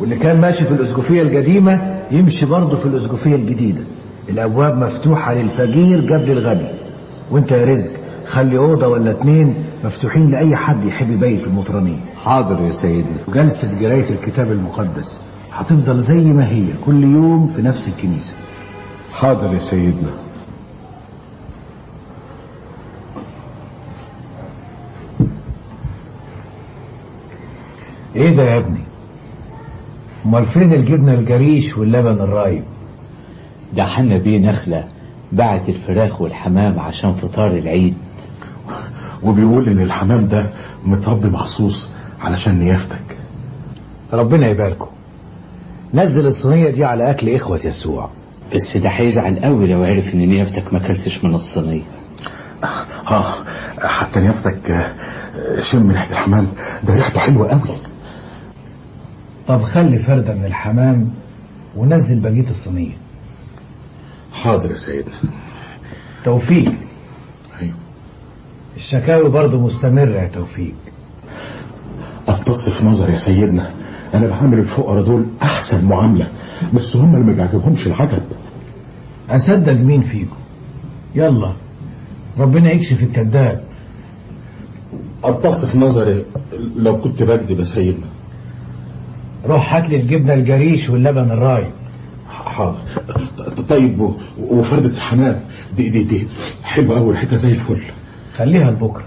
Speaker 8: واللي كان ماشي في الأسقفية القديمة يمشي برضه في الأسقفية الجديدة. الأبواب مفتوحة للفقير قبل الغني. وانت يا رزق. خلي أوضة ولا اتنين مفتوحين لأي حد يحب يبيت في المطرانية
Speaker 1: حاضر يا سيدنا
Speaker 8: وجلسة قراية الكتاب المقدس هتفضل زي ما هي كل يوم في نفس الكنيسة.
Speaker 23: حاضر يا سيدنا.
Speaker 8: إيه ده يا ابني؟ أمال فين الجبنة الجريش واللبن الرايب؟
Speaker 27: ده حنا بيه نخلة بعت الفراخ والحمام عشان فطار العيد.
Speaker 12: وبيقول إن الحمام ده متربي مخصوص علشان نيافتك.
Speaker 8: ربنا يباركه. نزل الصينية دي على أكل إخوة يسوع.
Speaker 27: بس ده هيزعل قوي لو عرف إن نيافتك ما أكلتش من الصينية.
Speaker 12: آه حتى نيافتك آه، شم ريحة الحمام. ده ريحته حلوة قوي.
Speaker 8: طب خلي فردة من الحمام ونزل بقية الصينية.
Speaker 12: حاضر يا سيدنا.
Speaker 8: توفيق. الشكاوي برضه مستمرة يا توفيق.
Speaker 12: اتص في نظر يا سيدنا. أنا بعمل الفقراء دول أحسن معاملة بس هم اللي ما بيعجبهمش العجب.
Speaker 8: أصدق مين فيكم؟ يلا ربنا يكشف الكذاب.
Speaker 12: اتص في نظري لو كنت بكذب يا سيدنا.
Speaker 8: روح هات لي الجبنة الجريش واللبن الرايب.
Speaker 12: حاضر. طيب وفردة الحمام. دي دي دي حلوة قوي ريحتها زي الفل.
Speaker 8: خليها لبكرة.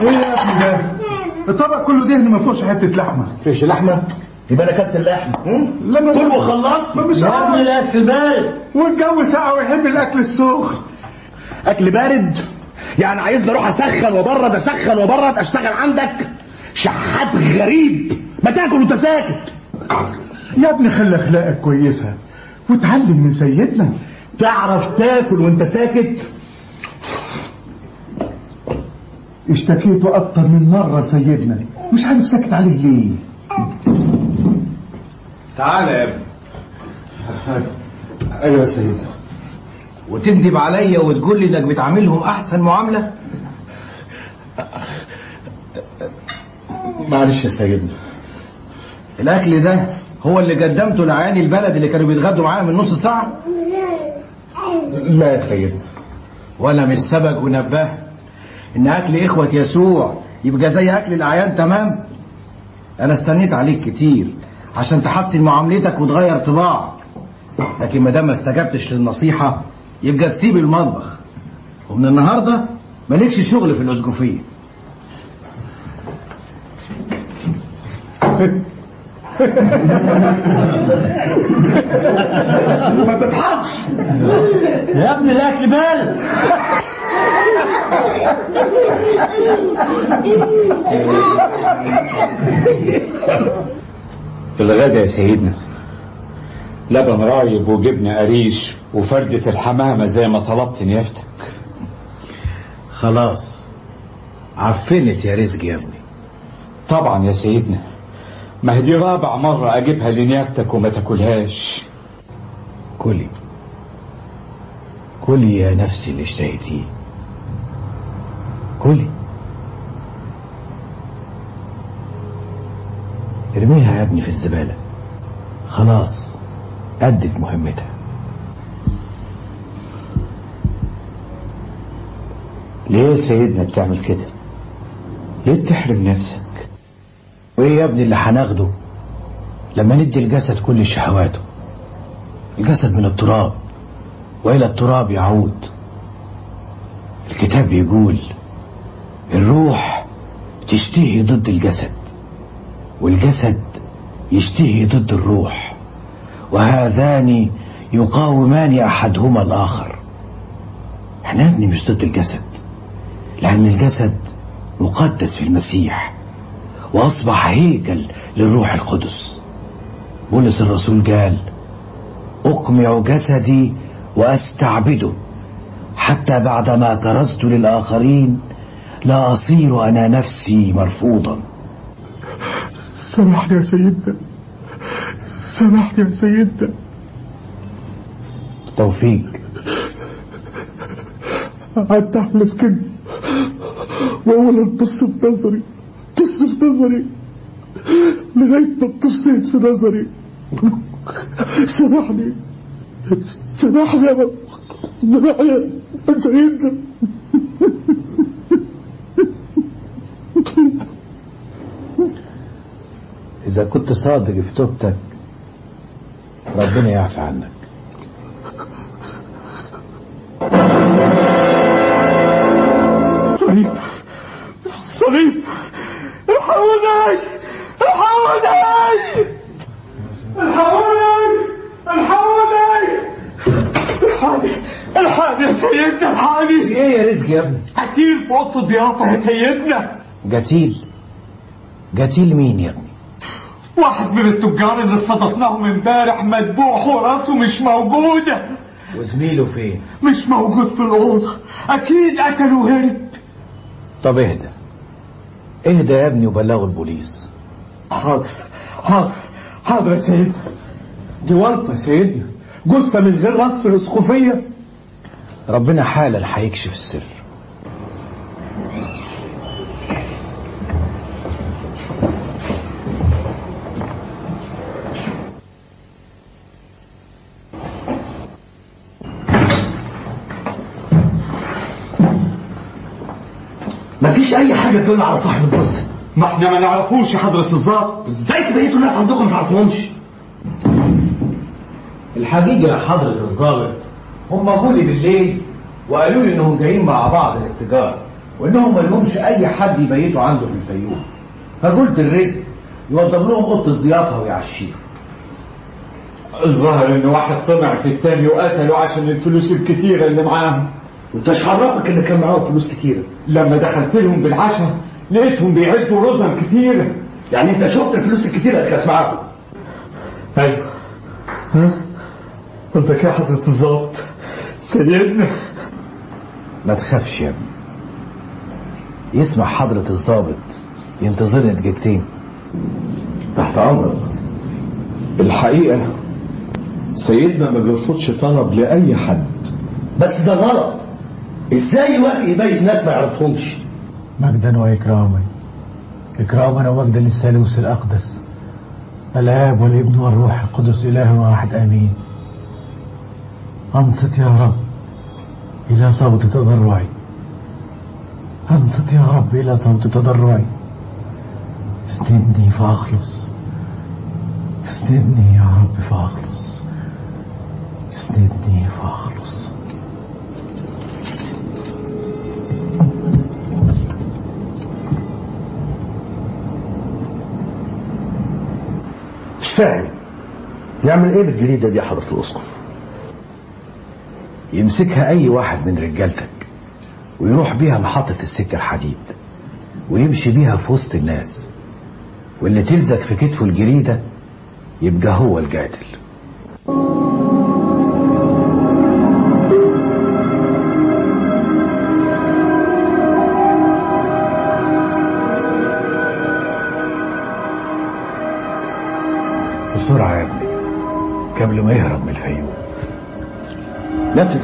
Speaker 28: إيه يا ابني ده؟ الطبق كله دهن ما فيهوش حتة لحمة.
Speaker 16: فيش لحمة؟ يبقى أنا اكلت اللحم
Speaker 28: لما
Speaker 16: كل وخلصت
Speaker 28: ما مش عارف.
Speaker 16: الاكل بارد
Speaker 28: والجو ساقع ويحب الأكل السخن.
Speaker 16: أكل بارد. يعني عايزني أروح أسخن وأبرد أسخن وأبرد أشتغل عندك. شحات غريب. ما تاكل وأنت ساكت.
Speaker 28: يا ابني خلي أخلاقك كويسة وتعلم من سيدنا.
Speaker 16: تعرف تاكل وأنت ساكت؟
Speaker 28: اشتكيته أكتر من مرة لسيدنا. مش عارف ساكت عليه ليه؟
Speaker 8: تعالى يا ابني.
Speaker 28: أيوه يا سيدنا
Speaker 8: وتكذب عليا وتقول لي إنك بتعاملهم أحسن معاملة.
Speaker 28: معلش يا سيدنا
Speaker 8: الأكل ده هو اللي قدمته لعيان البلد اللي كانوا بيتغدوا معايا من نص ساعة.
Speaker 28: لا يا سيدنا
Speaker 8: وأنا مش سبق ونبهت إن أكل إخوة يسوع يبقى زي أكل الأعيان تمام. أنا استنيت عليك كتير. عشان تحسن معاملتك وتغير طباعك. لكن ما دام ما استجبتش للنصيحة يبقى تسيب المطبخ. ومن النهارده مالكش شغل في الاسقفيه
Speaker 28: ما تضحكش.
Speaker 20: يا ابني الاكل بارد
Speaker 27: الغدا يا سيدنا. لبن رايب وجبنة قريش وفردة الحمامة زي ما طلبت نيافتك.
Speaker 8: خلاص. عفنت يا رزق يا ابني.
Speaker 27: طبعا يا سيدنا. ما هي دي رابع مرة أجيبها لنيابتك وما تاكلهاش.
Speaker 8: كلي. كلي يا نفسي اللي اشتهيتيه كلي. ارميها يا ابني في الزبالة. خلاص أدت مهمتها.
Speaker 27: ليه يا سيدنا بتعمل كده؟ ليه بتحرم نفسك؟
Speaker 8: وإيه يا ابني اللي هناخده؟ لما ندي الجسد كل شهواته. الجسد من التراب وإلى التراب يعود. الكتاب بيقول الروح تشتهي ضد الجسد. والجسد يشتهي ضد الروح وهذان يقاومان أحدهما الآخر. إحنا ابني مش ضد الجسد لأن الجسد مقدس في المسيح وأصبح هيكل للروح القدس. بولس الرسول قال أقمع جسدي وأستعبده حتى بعدما كرزت للآخرين لا أصير أنا نفسي مرفوضا.
Speaker 28: سامحني يا سيدنا. سامحني يا سيدنا.
Speaker 8: توفيق.
Speaker 28: قعدت أحلف كده. وأول تبص في نظري تبص في نظري. لغاية ما بصيت في نظري. سامحني. سامحني يا بابا سامحني يا سيدنا.
Speaker 8: إذا كنت صادق في توبتك ربنا يعفى عنك.
Speaker 28: صليب صليب الحقوني الحقوني الحقوني الحقوني الحقني الحقني يا سيدنا الحقني
Speaker 8: إيه يا رزق يا ابني؟
Speaker 28: قتيل في اوضه الضيافه يا سيدنا.
Speaker 8: قتيل. قتيل مين يا ابني؟
Speaker 28: واحد من التجار اللي استضفناهم امبارح مذبوح وراسه مش موجودة.
Speaker 8: وزميله فين؟
Speaker 28: مش موجود في الأوضة. أكيد قتلوا وهرب
Speaker 8: طب اهدى. اهدى يا ابني وبلغوا البوليس.
Speaker 28: حاضر. حاضر. حاضر يا سيدنا. دي ورطه يا سيدنا. جثة من غير رأس في الأسقفية.
Speaker 8: ربنا حالا هيكشف السر.
Speaker 20: تدل على صاحب الجثه
Speaker 28: ما إحنا ما نعرفوش يا حضرة الظابط
Speaker 20: إزاي بقيتوا الناس عندكم ما تعرفوهمش
Speaker 8: الحقيقة يا حضرة الظابط هم جولي بالليل وقالوا لي إنهم جايين مع بعض للتجارة وإنهم ما لهمش أي حد يبيتوا عنده في الفيوم. فقلت الرزق يوضب لهم أوضة الضيافة ويعشيهم.
Speaker 27: الظاهر إن واحد طمع في التاني وقتله عشان الفلوس الكتيرة اللي معاهم.
Speaker 20: وانت إيش عرفك ان كان معاهم فلوس كتيرة.
Speaker 27: لما دخلت لهم بالعشاء لقيتهم بيعدوا رزم كتيرة.
Speaker 20: يعني أنت شفت الفلوس الكتيرة اللي كانت معاهم.
Speaker 27: أيوه.
Speaker 20: ها؟
Speaker 28: قصدك يا حضرة الظابط سيدنا
Speaker 8: ما تخافش يا ابني. يسمع حضرة الظابط ينتظرني دقيقتين.
Speaker 23: تحت أمرك. الحقيقة سيدنا ما بيرفضش طلب لأي حد.
Speaker 16: بس ده غلط. إزاي يوافق يبيت ناس ما يعرفهمش؟
Speaker 29: مجدا وإكراما. إكراما ومجدا للثالوث الأقدس. الآب والابن والروح القدس إله واحد آمين. أنصت يا رب إلى صوت تضرعي. أنصت يا رب إلى صوت تضرعي. اسندني فأخلص. اسندني يا رب فأخلص. اسندني فأخلص.
Speaker 16: فاهم يعمل إيه بالجريدة دي حضرة الأسقف؟
Speaker 8: يمسكها أي واحد من رجالتك ويروح بيها محطة السكة الحديد ويمشي بيها في وسط الناس واللي تلزق في كتفه الجريدة يبقى هو القاتل.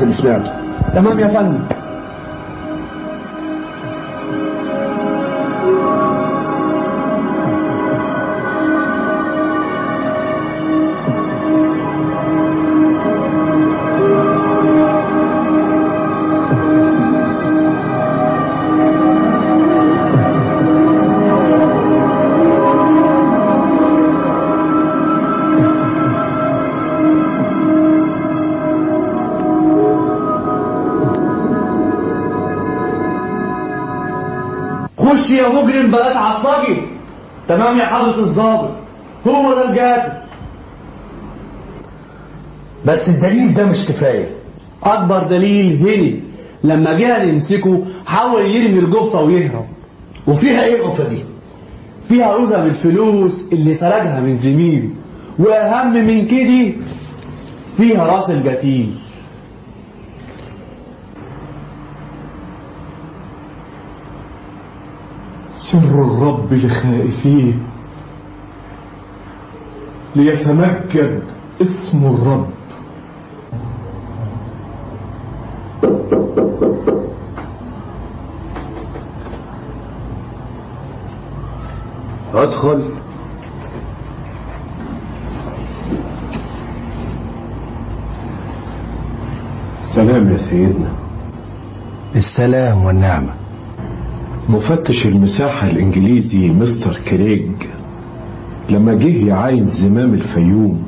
Speaker 16: اللي سمعته
Speaker 20: تمام يا فندم.
Speaker 16: بس الدليل ده مش كفاية.
Speaker 20: أكبر دليل هني لما جه نمسكه حاول يرمي الجثة ويهرب.
Speaker 16: وفيها إيه القفة دي؟
Speaker 20: فيها رزم الفلوس اللي سرقها من زميله وأهم من كده فيها رأس القتيل.
Speaker 23: سر الرب لخائفيه ليتمجد اسم الرب.
Speaker 8: ادخل
Speaker 23: سلام يا سيدنا.
Speaker 8: السلام والنعمة.
Speaker 23: مفتش المساحة الإنجليزي مستر كريج. لما جه يعاين زمام الفيوم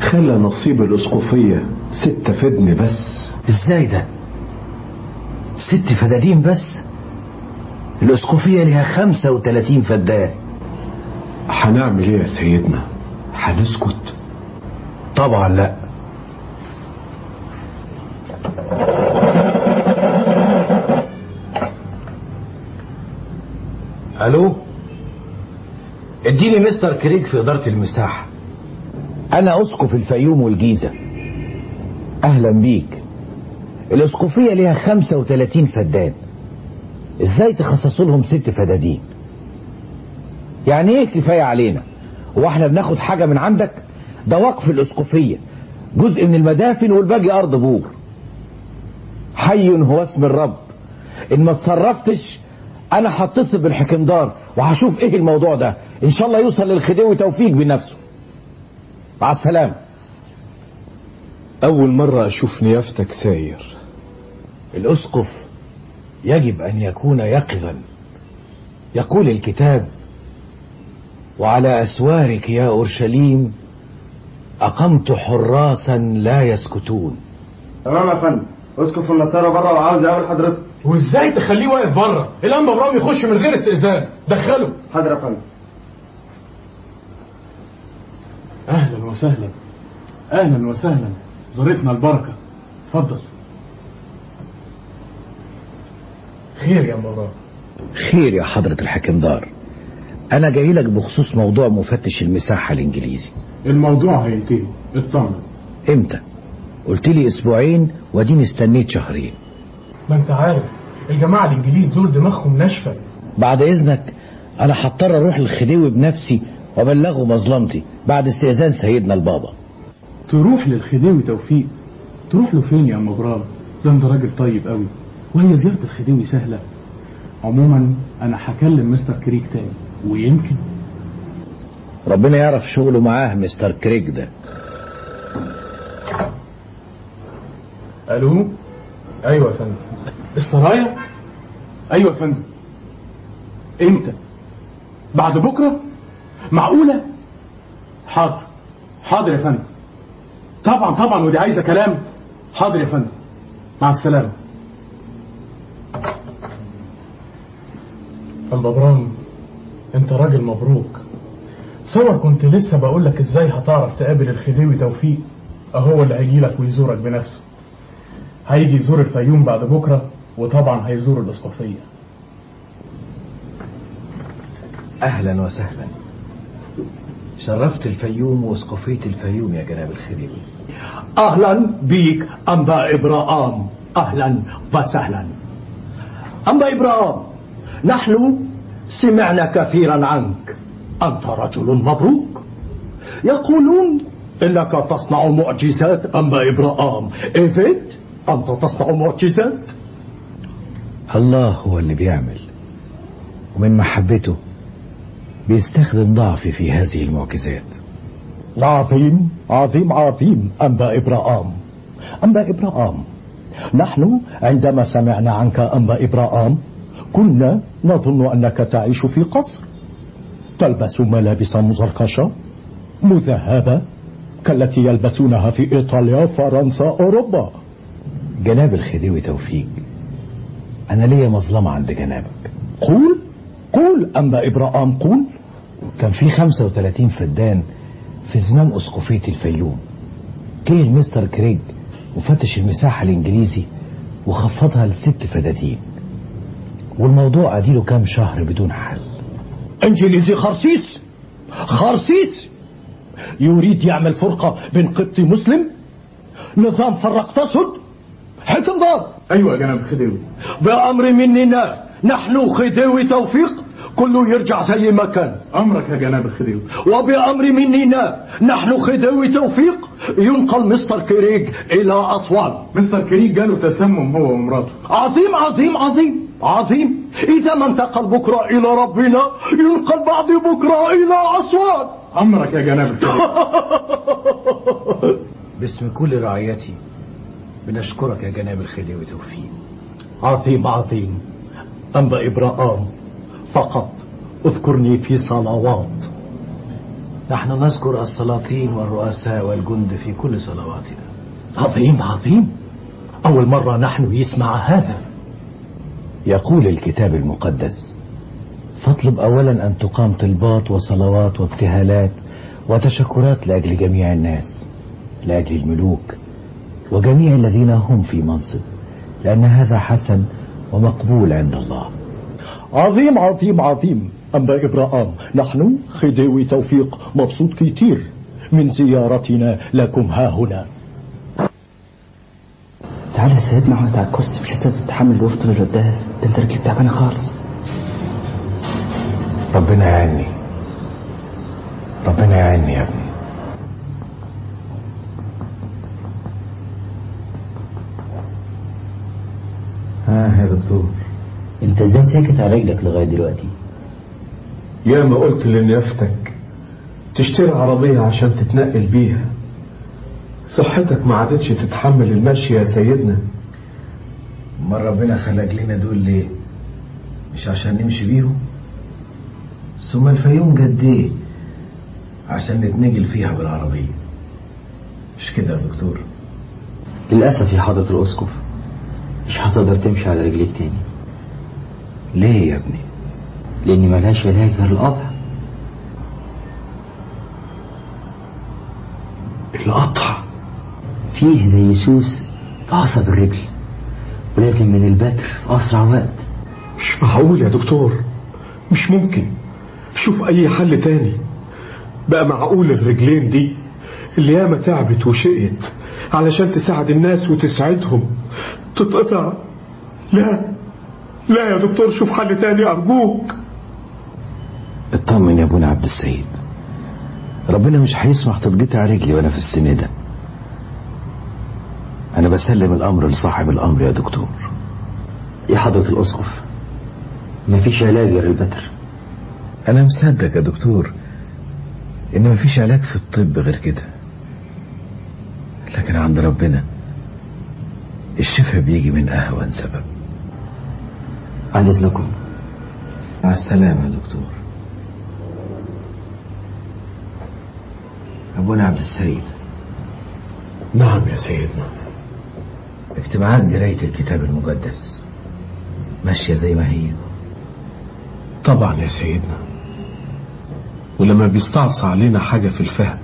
Speaker 23: خلى نصيب الأسقفية ستة فدن بس.
Speaker 8: إزاي ده؟ ست فدادين بس؟ الأسقفية لها خمسة وتلاتين فدان.
Speaker 23: هنعمل إيه يا سيدنا؟ هنسكت
Speaker 8: طبعا لا. ألو؟ اديني مستر كريك في إدارة المساحة. أنا اسقف الفيوم والجيزة. أهلا بيك. الاسقفيه ليها 35 فدان. إزاي تخصصوا لهم ست فدادين؟ يعني إيه كفاية علينا؟ هو إحنا بناخد حاجة من عندك؟ ده وقف الإسقفية. جزء من المدافن والباقي أرض بور. حي هو اسم الرب. إن ما تصرفتش أنا هتصل بالحكمدار وهشوف إيه الموضوع ده. إن شاء الله يوصل للخديوي توفيق بنفسه. مع السلامة.
Speaker 23: أول مرة أشوف نيافتك ساير.
Speaker 8: الأسقف يجب أن يكون يقظا. يقول الكتاب وعلى أسوارك يا أورشليم أقمت حراسا لا يسكتون.
Speaker 18: تمام يا فندم. اسكف النصارى بره وعاوز يقابل حضرتك.
Speaker 5: وإزاي تخليه واقف بره الانبا إبراهيم يخش من غير استئذان. دخله.
Speaker 18: حاضر يا فندم.
Speaker 5: أهلا وسهلا. أهلا وسهلا. ظريفنا البركة. اتفضل خير يا إبراهيم
Speaker 8: خير يا حضرة الحكمدار. أنا جاي لك بخصوص موضوع مفتش المساحة الإنجليزي.
Speaker 5: الموضوع هينتهي اطمن
Speaker 8: إمتى؟ قلت لي أسبوعين واديني استنيت شهرين.
Speaker 23: ما أنت عارف الجماعة الإنجليز دول دماغهم ناشفة.
Speaker 8: بعد إذنك أنا هضطر أروح للخديوي بنفسي وأبلغه مظلمتي بعد استئذان سيدنا البابا.
Speaker 23: تروح للخديوي توفيق؟ تروح له فين يا ام إبراهيم ده أنت راجل طيب قوي. وهي زيارة الخديوي سهلة. عموما أنا هكلم مستر كريك تاني. ويمكن.
Speaker 8: ربنا يعرف شغله معاه مستر كريك ده.
Speaker 23: ألو؟ أيوه يا فندم. السرايا؟ أيوه يا فندم. إمتى؟ بعد بكرة؟ معقولة؟ حاضر. حاضر يا فندم. طبعا طبعا ودي عايزة كلام. حاضر يا فندم. مع السلامة. أم ببرام انت راجل مبروك. تصور كنت لسه بقول لك إزاي هتعرف تقابل الخديوي توفيق اهو اللي هيجي لك ويزورك بنفسه. هيجي يزور الفيوم بعد بكرة وطبعا هيزور الاسقفيه
Speaker 8: أهلا وسهلا. شرفت الفيوم واسقفية الفيوم يا جناب الخديوي.
Speaker 28: أهلا بيك أنبا إبراهام. أهلا وسهلا. أنبا إبراهام نحن سمعنا كثيرا عنك. أنت رجل مبروك. يقولون إنك تصنع معجزات. أنبا إبراهام evet أنت تصنع معجزات.
Speaker 8: الله هو اللي بيعمل. ومن محبته بيستخدم ضعفي في هذه المعجزات.
Speaker 28: عظيم عظيم عظيم. أنبا إبراهام أنبا إبراهام نحن عندما سمعنا عنك أنبا إبراهام كنا نظن أنك تعيش في قصر. تلبس ملابس مزركشة مذهبة كالتي يلبسونها في إيطاليا فرنسا أوروبا.
Speaker 8: جناب الخديوي توفيق أنا ليا مظلمة عند جنابك.
Speaker 28: قول قول أنبا إبراهام قول.
Speaker 8: كان في 35 فدان في زمام أسقفية الفيوم. جه المستر كريج وفتش المساحة الإنجليزي وخفضها لست فدادين والموضوع اديله كام شهر بدون حل.
Speaker 28: انجليزي خرسيس! خرسيس! يريد يعمل فرقة بين قبطي مسلم؟ نظام فرق تسد؟ حكمدار
Speaker 23: أيوه يا جناب الخديوي
Speaker 28: بأمر مننا نحن خديوي توفيق كله يرجع زي ما كان
Speaker 23: أمرك يا جناب الخديوي
Speaker 28: وبأمر مننا نحن خديوي توفيق ينقل مستر كريج إلى أسوان.
Speaker 23: مستر كريج جاله تسمم هو ومراته.
Speaker 28: عظيم عظيم عظيم! عظيم. إذا ما انتقل بكرة إلى ربنا ينقل بعد بكرة إلى أسوان.
Speaker 23: أمرك يا جناب.
Speaker 8: باسم كل رعيتي بنشكرك يا جناب الخديوي توفيق
Speaker 28: عظيم عظيم. أنبأ إبراهام. فقط اذكرني في صلوات.
Speaker 8: نحن نذكر السلاطين والرؤساء والجند في كل صلواتنا.
Speaker 28: عظيم عظيم. أول مرة نحن يسمع هذا.
Speaker 8: يقول الكتاب المقدس فاطلب أولا أن تقام طلبات وصلوات وابتهالات وتشكرات لأجل جميع الناس لأجل الملوك وجميع الذين هم في منصب لأن هذا حسن ومقبول عند الله.
Speaker 28: عظيم عظيم عظيم. أنبا إبراهام نحن خديوي توفيق مبسوط كتير من زيارتنا لكم ها هنا.
Speaker 15: تعالى يا سيدنا اقعد على الكرسي مش هتقدر تتحمل الوفد للقداس ده انت رجلك تعبانة خالص.
Speaker 8: ربنا يعيني ربنا يعيني يا ابني. ها يا دكتور.
Speaker 15: انت إزاي ساكت على رجلك لغاية دلوقتي؟
Speaker 23: يا ما قلت لنيافتك تشتري عربية عشان تتنقل بيها. صحتك ما عادتش تتحمل المشي يا سيدنا.
Speaker 8: ما ربنا خلق لنا دول ليه؟ مش عشان نمشي بيهم؟ ثم الفيوم قد إيه؟ عشان نتنقل فيها بالعربية. مش كده يا دكتور؟
Speaker 15: للأسف يا حضرة الأسقف مش هتقدر تمشي على رجليك تاني.
Speaker 8: ليه يا ابني؟
Speaker 15: لأن ملهاش علاج غير القطع.
Speaker 28: القطع؟
Speaker 15: فيه زي سوس في عصب الرجل ولازم من البتر في أسرع وقت.
Speaker 23: مش معقول يا دكتور مش ممكن. شوف أي حل تاني. بقى معقول الرجلين دي اللي ياما تعبت وشقت علشان تساعد الناس وتسعدهم تتقطع. لا لا يا دكتور شوف حل تاني أرجوك.
Speaker 8: اطمن يا ابونا عبد السيد. ربنا مش هيسمح تتقطع رجلي وأنا في السن ده. أنا بسلم الأمر لصاحب الأمر يا دكتور.
Speaker 30: يا حضرة الأسقف مفيش علاج غير البتر.
Speaker 8: أنا مصدق يا دكتور إن مفيش علاج في الطب غير كده. لكن عند ربنا الشفاء بيجي من اهون سبب.
Speaker 30: عن إذنكم.
Speaker 8: مع السلامة يا دكتور. أبونا عبد السيد.
Speaker 31: نعم يا سيدنا.
Speaker 8: اجتماعات قراية الكتاب المقدس. ماشية زي ما هي.
Speaker 31: طبعا يا سيدنا. ولما بيستعصى علينا حاجة في الفهم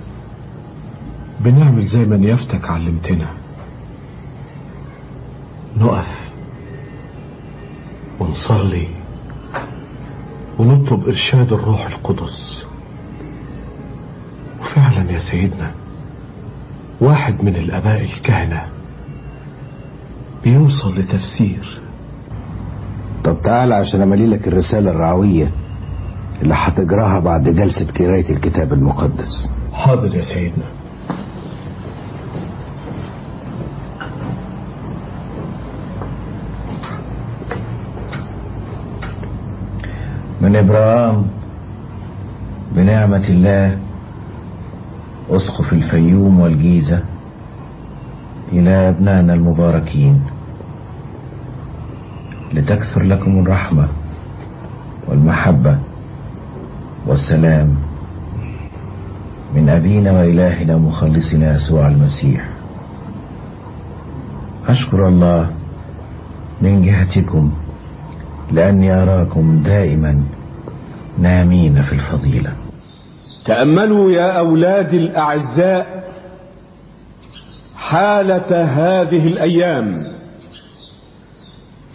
Speaker 31: بنعمل زي ما نيافتك علمتنا. نقف ونصلي ونطلب إرشاد الروح القدس. وفعلا يا سيدنا واحد من الآباء الكهنة بيوصل لتفسير.
Speaker 8: طب تعال عشان املي لك الرسالة الرعوية اللي هتجراها بعد جلسة قراية الكتاب المقدس.
Speaker 31: حاضر يا سيدنا.
Speaker 8: من إبراهام بنعمة الله أسقف الفيوم والجيزة إلى أبنائنا المباركين. لتكثر لكم الرحمة والمحبة والسلام من أبينا وإلهنا مخلصنا يسوع المسيح. أشكر الله من جهتكم لأني أراكم دائما نامين في الفضيلة.
Speaker 23: تأملوا يا أولادي الأعزاء حالة هذه الأيام.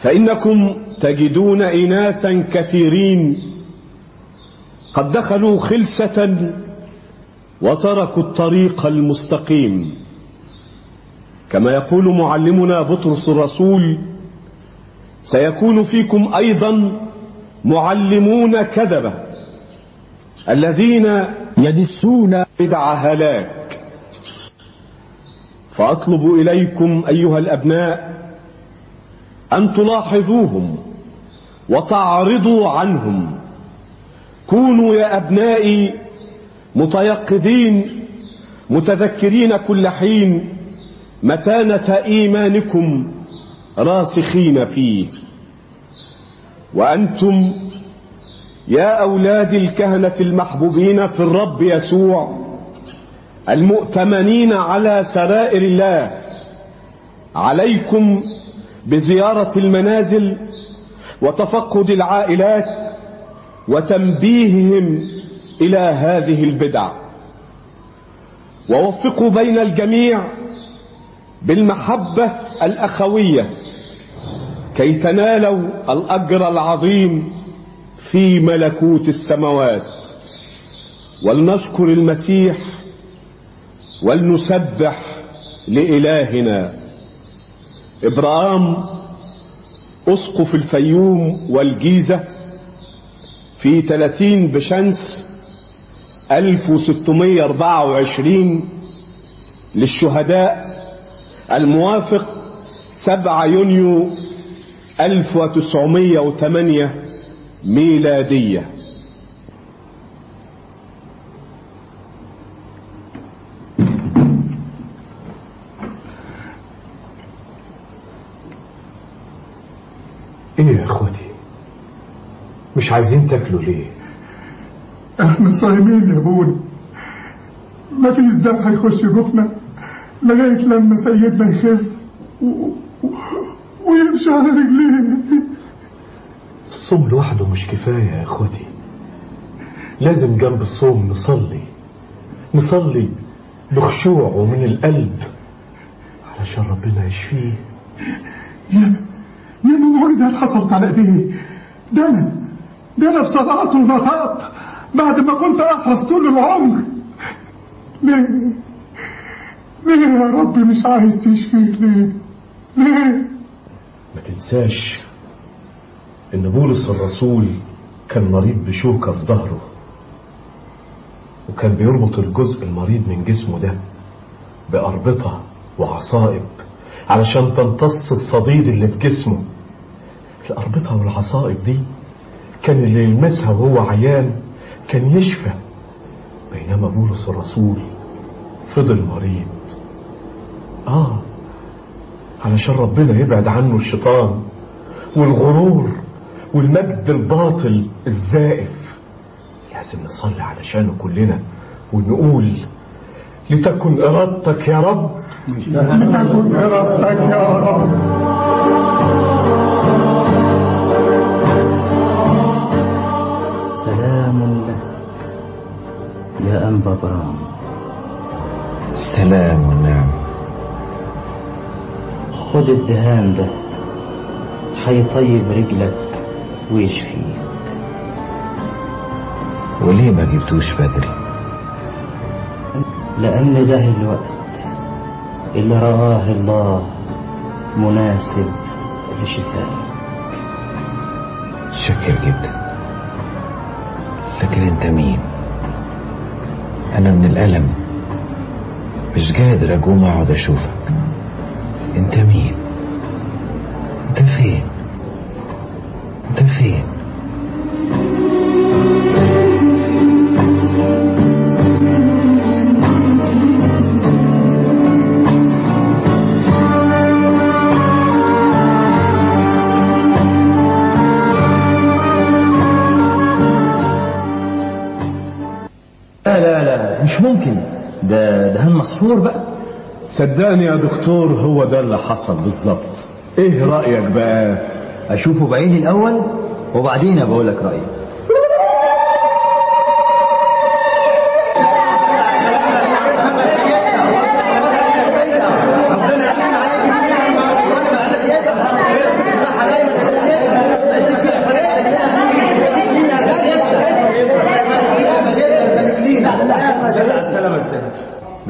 Speaker 23: فإنكم تجدون إناسا كثيرين قد دخلوا خلسة وتركوا الطريق المستقيم. كما يقول معلمنا بطرس الرسول سيكون فيكم أيضا معلمون كذبة الذين يدسون بدع هلاك. فأطلب إليكم أيها الأبناء أن تلاحظوهم وتعرضوا عنهم. كونوا يا أبنائي متيقظين متذكرين كل حين متانة إيمانكم راسخين فيه. وأنتم يا أولاد الكهنة المحبوبين في الرب يسوع المؤتمنين على سرائر الله عليكم بزيارة المنازل وتفقد العائلات وتنبيههم إلى هذه البدع. ووفقوا بين الجميع بالمحبة الأخوية كي تنالوا الأجر العظيم في ملكوت السماوات. ولنشكر المسيح ولنسبح لإلهنا. إبراهام أسقف الفيوم والجيزة. في 30 بشمس 1624 للشهداء الموافق 7 يونيو 1908 ميلادية
Speaker 31: إيه يا اخوتي مش عايزين تاكلوا ليه؟
Speaker 23: إحنا صايمين يا ابونا ما فيش ذبح يخش جوفنا لغاية لما سيدنا يخف و... و... ويمشي على رجليه.
Speaker 31: الصوم لوحده مش كفاية يا إخوتي. لازم جنب الصوم نصلي. نصلي بخشوع ومن القلب علشان ربنا يشفيه.
Speaker 23: يا يا معجزات حصلت على إيديه. ده أنا. ده أنا بصلعت ونطقت بعد ما كنت احرص طول العمر. ليه؟ ليه
Speaker 28: يا رب مش عايز تشفيه ليه؟ ليه؟
Speaker 23: ما تنساش إن بولس الرسول كان مريض بشوكة في ظهره وكان بيربط الجزء المريض من جسمه ده بأربطة وعصائب علشان تمتص الصديد اللي في جسمه. الأربطة والعصائب دي كان اللي يلمسها وهو عيان كان يشفى. بينما بولس الرسول فضل مريض. آه علشان ربنا يبعد عنه الشيطان والغرور والمجد الباطل الزائف. لازم نصلي علشانه كلنا ونقول لتكن إرادتك يا رب.
Speaker 28: لتكن إرادتك يا رب.
Speaker 15: سلام يا أنبا برام
Speaker 8: السلام والنعم.
Speaker 15: خد الدهان ده. هيطيب رجلك ويشفيك.
Speaker 8: وليه ما جبتوش بدري؟
Speaker 15: لأن ده الوقت. اللي رآه الله مناسب لشفائك.
Speaker 8: شكر جدا. لكن انت مين أنا من الألم. مش قادر أقوم أقعد أشوفك. أنت مين؟ أنت فين؟ أنت فين؟
Speaker 15: مسحور بقى.
Speaker 23: صدقني يا دكتور هو ده اللي حصل بالظبط. إيه؟ رأيك بقى؟
Speaker 15: أشوفه بعيني الأول وبعدين بقول لك رأيي.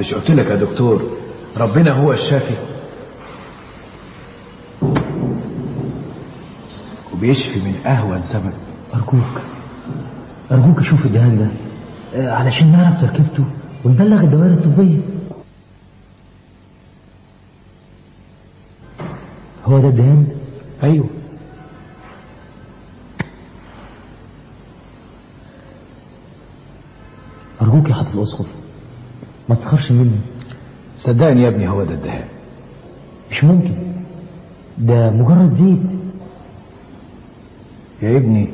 Speaker 8: مش قلت لك يا دكتور ربنا هو الشافي. وبيشفي من أهون سبب.
Speaker 15: أرجوك أرجوك شوف الدهان ده آه، علشان نعرف تركيبته ونبلغ الدوائر الطبية. هو ده الدهان
Speaker 8: أيوه.
Speaker 15: أرجوك يا حضرة الأسقف. ما تسخرش مني.
Speaker 8: صدقني يا ابني هو ده الدهان.
Speaker 15: مش ممكن. ده مجرد زيت.
Speaker 8: يا ابني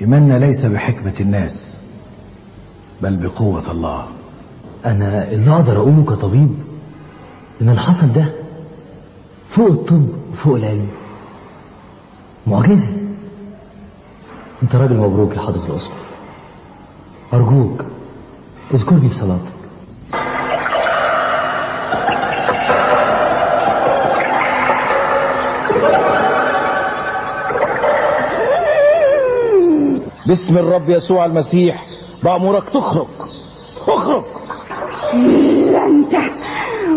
Speaker 8: إيماننا ليس بحكمة الناس بل بقوة الله.
Speaker 15: أنا اللي أقدر أقوله كطبيب إن اللي حصل ده فوق الطب وفوق العلم. معجزة. أنت راجل مبروك يا حضرة الاسقف أرجوك. اذكرني في صلاتك.
Speaker 16: باسم الرب يسوع المسيح. بأمرك تخرج. اخرج
Speaker 32: لا أنت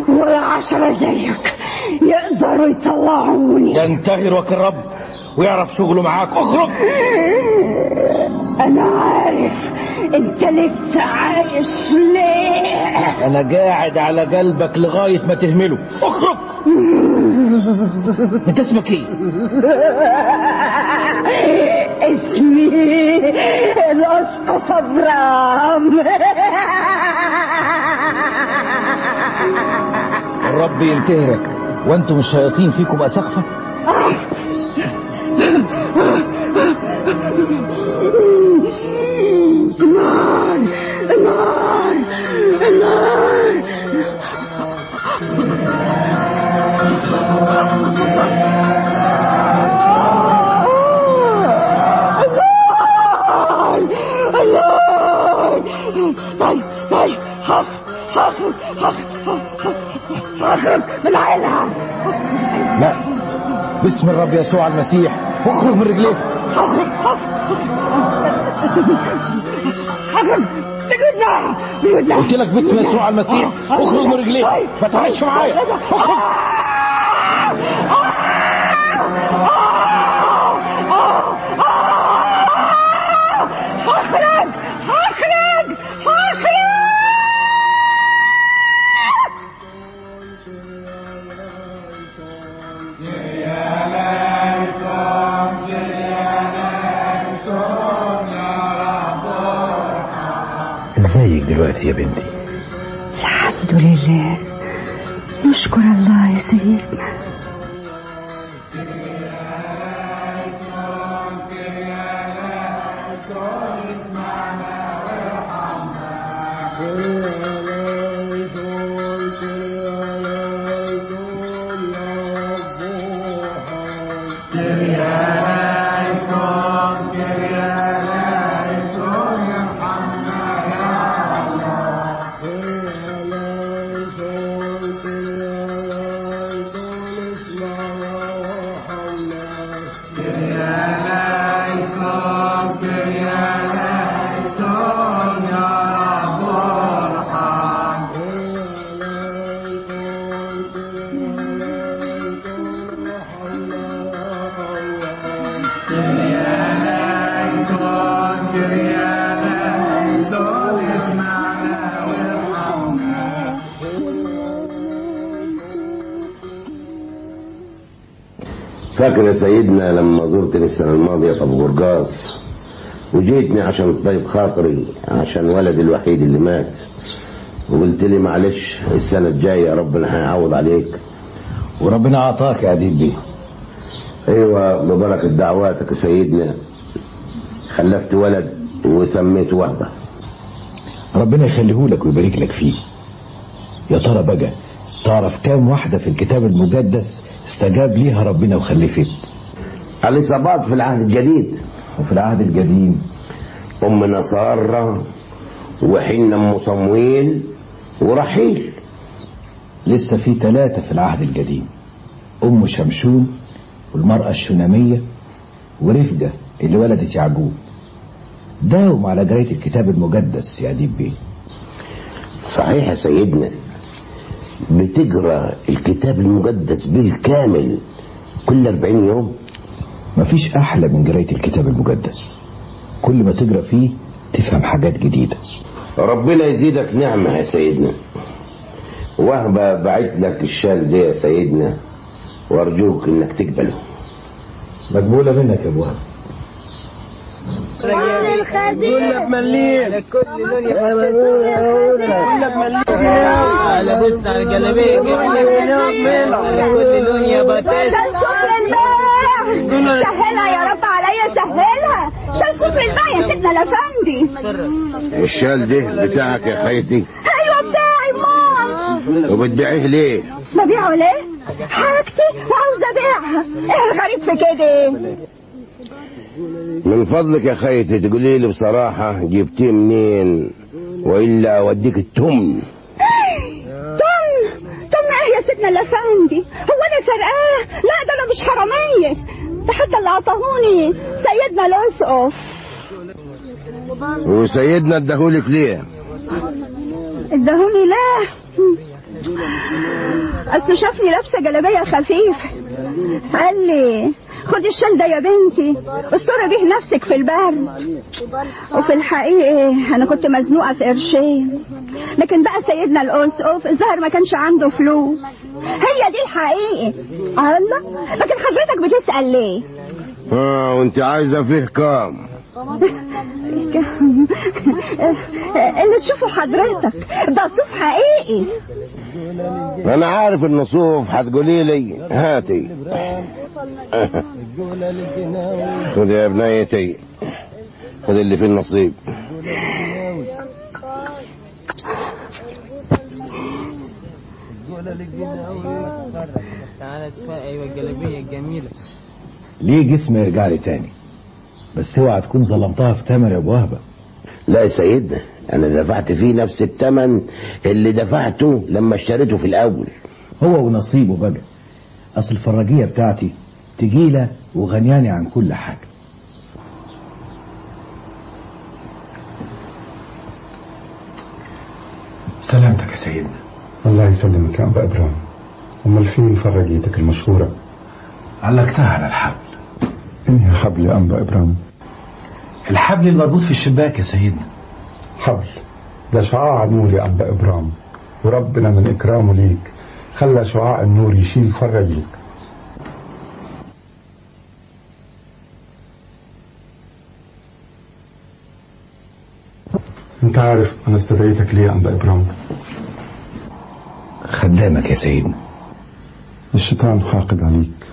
Speaker 32: ولا عشرة زيك يقدروا يطلعوني.
Speaker 16: ينتهرك الرب ويعرف شغله معاك. اخرج.
Speaker 32: أنا عارف انت لسه عايش ليه؟
Speaker 16: أنا قاعد على قلبك لغاية ما تهمله. اخرج! انت اسمك إيه؟
Speaker 32: اسمي الاسقف ابرام
Speaker 16: الرب ينتهرك وأنتم الشياطين فيكم اسخفة باسم الرب يسوع المسيح. أخرج من رجليك.
Speaker 32: تقولنا تقولنا
Speaker 16: قلت لك باسم يسوع المسيح. أخرج من رجليك. ما تعملش معايا.
Speaker 32: أخرج. أخرج.
Speaker 33: فاكر يا سيدنا لما زرتني السنة الماضية في أبو وجيتني عشان طيب خاطري عشان ولدي الوحيد اللي مات وقلت لي معلش السنة الجاية ربنا هيعوض عليك.
Speaker 8: وربنا عطاك يا بيه
Speaker 33: أيوه ببركة دعواتك يا سيدنا. خلفت ولد وسميته وهبة
Speaker 8: ربنا يخليه لك ويبارك لك فيه. يا ترى بقى تعرف كام واحدة في الكتاب المقدس؟ استجاب ليها ربنا وخلفت.
Speaker 33: الإصابات في العهد الجديد؟
Speaker 8: وفي العهد القديم.
Speaker 33: أم نصارى وحين أم صمويل ورحيل.
Speaker 8: لسه في ثلاثة في العهد القديم. أم شمشون والمرأة الشنامية ورفجة اللي ولدت يعقوب. داوم على قراية الكتاب المقدس يا ديب بيه
Speaker 33: صحيح يا سيدنا. بتقرأ الكتاب المقدس بالكامل كل 40 يوم؟
Speaker 8: مفيش أحلى من قراية الكتاب المقدس. كل ما تقرأ فيه تفهم حاجات جديدة.
Speaker 33: ربنا يزيدك نعمة يا سيدنا. وهبة بعت لك الشال ده يا سيدنا وأرجوك إنك تقبله.
Speaker 8: مقبولة منك يا أبو وهب.
Speaker 20: كلنا بمليل كلنا بمليل
Speaker 11: على بص على الجلابيه على كل لون يا بطاطس
Speaker 32: سهلها يا رب عليا سهلها شال كفر الماء يا سيدنا الافندي
Speaker 33: الشال ده بتاعك يا خيتي.
Speaker 32: أيوه بتاعي مام
Speaker 33: وبتبيعيه ليه؟
Speaker 32: ببيعه ليه؟ حاجتي وعاوزه أبيعها. إيه الغريب في كده؟
Speaker 33: من فضلك يا خيتي تقولي لي بصراحة جبتيه منين؟ وإلا أوديك التمن
Speaker 32: تم! تم إيه يا سيدنا الافندي هو أنا سرقاه؟ لا ده أنا مش حرامية. ده حتى اللي عطاهوني سيدنا الاسقف
Speaker 33: وسيدنا اداهولك ليه؟
Speaker 32: اداهوني لا. أصل شافني لابسة جلابية خفيفة. قال لي خدي الشال ده يا بنتي. استري بيه نفسك في البرد. وفي الحقيقة أنا كنت مزنوقة في قرشين. لكن بقى سيدنا الأسقف الظاهر ما كانش عنده فلوس. هي دي الحقيقة. الله؟ لكن حضرتك بتسأل ليه؟
Speaker 33: آه وأنت عايزة فيه كام؟
Speaker 32: اللي تشوفه حضرتك. ده صوف حقيقي.
Speaker 33: أنا عارف إنه صوف هتقولي لي. هاتي. خذ يا ابنيتي خذ اللي في النصيب.
Speaker 11: تعالى أيوه الجلابيه الجميله
Speaker 8: ليه جسمي يرجع لي تاني؟ بس اوعى تكون ظلمتها في تمر يا ابو وهبة.
Speaker 33: لا يا سيدنا أنا دفعت فيه نفس الثمن اللي دفعته لما اشتريته في الأول.
Speaker 8: هو ونصيبه بقى. أصل الفراجيه بتاعتي تجيله وغنياني عن كل حاجة. سلامتك يا سيدنا.
Speaker 34: الله يسلمك يا أبا إبراهيم. أمال فين فرجيتك المشهورة.
Speaker 8: علقتها على الحبل.
Speaker 34: إنهي حبل يا أنبا إبراهيم؟
Speaker 8: الحبل المربوط في الشباك يا سيدنا.
Speaker 34: حبل. ده شعاع نور يا أنبا إبراهيم. وربنا من إكرامه ليك. خلى شعاع النور يشيل فرجيك أنت عارف أنا استدعيتك ليه يا أنبا إبراهيم.
Speaker 8: خدامك يا سيدنا
Speaker 34: الشيطان حاقد عليك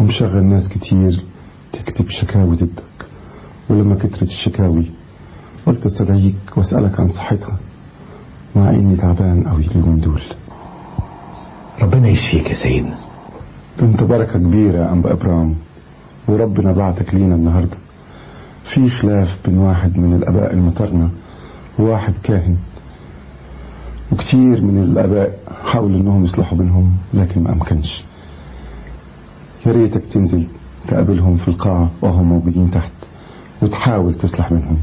Speaker 34: ومشغل ناس كتير تكتب شكاوي ضدك. ولما كترت الشكاوي قلت أستدعيك وأسألك عن صحتها. مع إني تعبان قوي اليومين دول.
Speaker 8: ربنا يشفيك يا سيدنا
Speaker 34: أنت بركة كبيرة يا أنبا إبراهيم. وربنا بعتك لينا النهاردة. في خلاف بين واحد من الآباء المطرنة وواحد كاهن. وكتير من الآباء حاولوا إنهم يصلحوا بينهم لكن ما أمكنش. يا ريتك تنزل تقابلهم في القاعة وهم موجودين تحت وتحاول تصلح بينهم.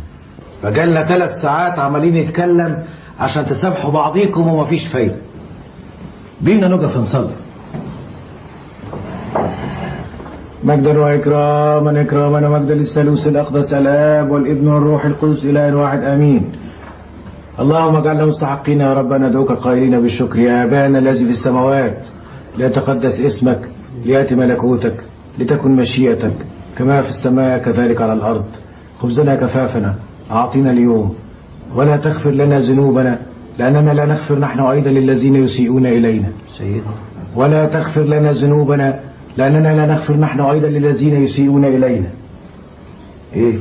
Speaker 8: بقالنا ثلاث ساعات عمالين نتكلم عشان تسامحوا بعضيكم ومفيش فايدة. بينا نقف نصلي.
Speaker 35: مجدا وإكراما إكراما ومجدا للثالوث الأقدس الآب والابن والروح القدس إله واحد آمين. اللهم اجعلنا مستحقين يا رب أن ندعوك قائلين بالشكر. يا أبانا الذي في السماوات ليتقدس اسمك ليأتي ملكوتك لتكن مشيئتك كما في السماء كذلك على الأرض. خبزنا كفافنا أعطينا اليوم. ولا تغفر لنا ذنوبنا لأننا لا نغفر نحن أيضا للذين يسيئون إلينا.
Speaker 36: سيدنا.
Speaker 35: ولا تغفر لنا ذنوبنا لأننا لا نغفر نحن أيضا للذين يسيئون إلينا.
Speaker 8: إيه؟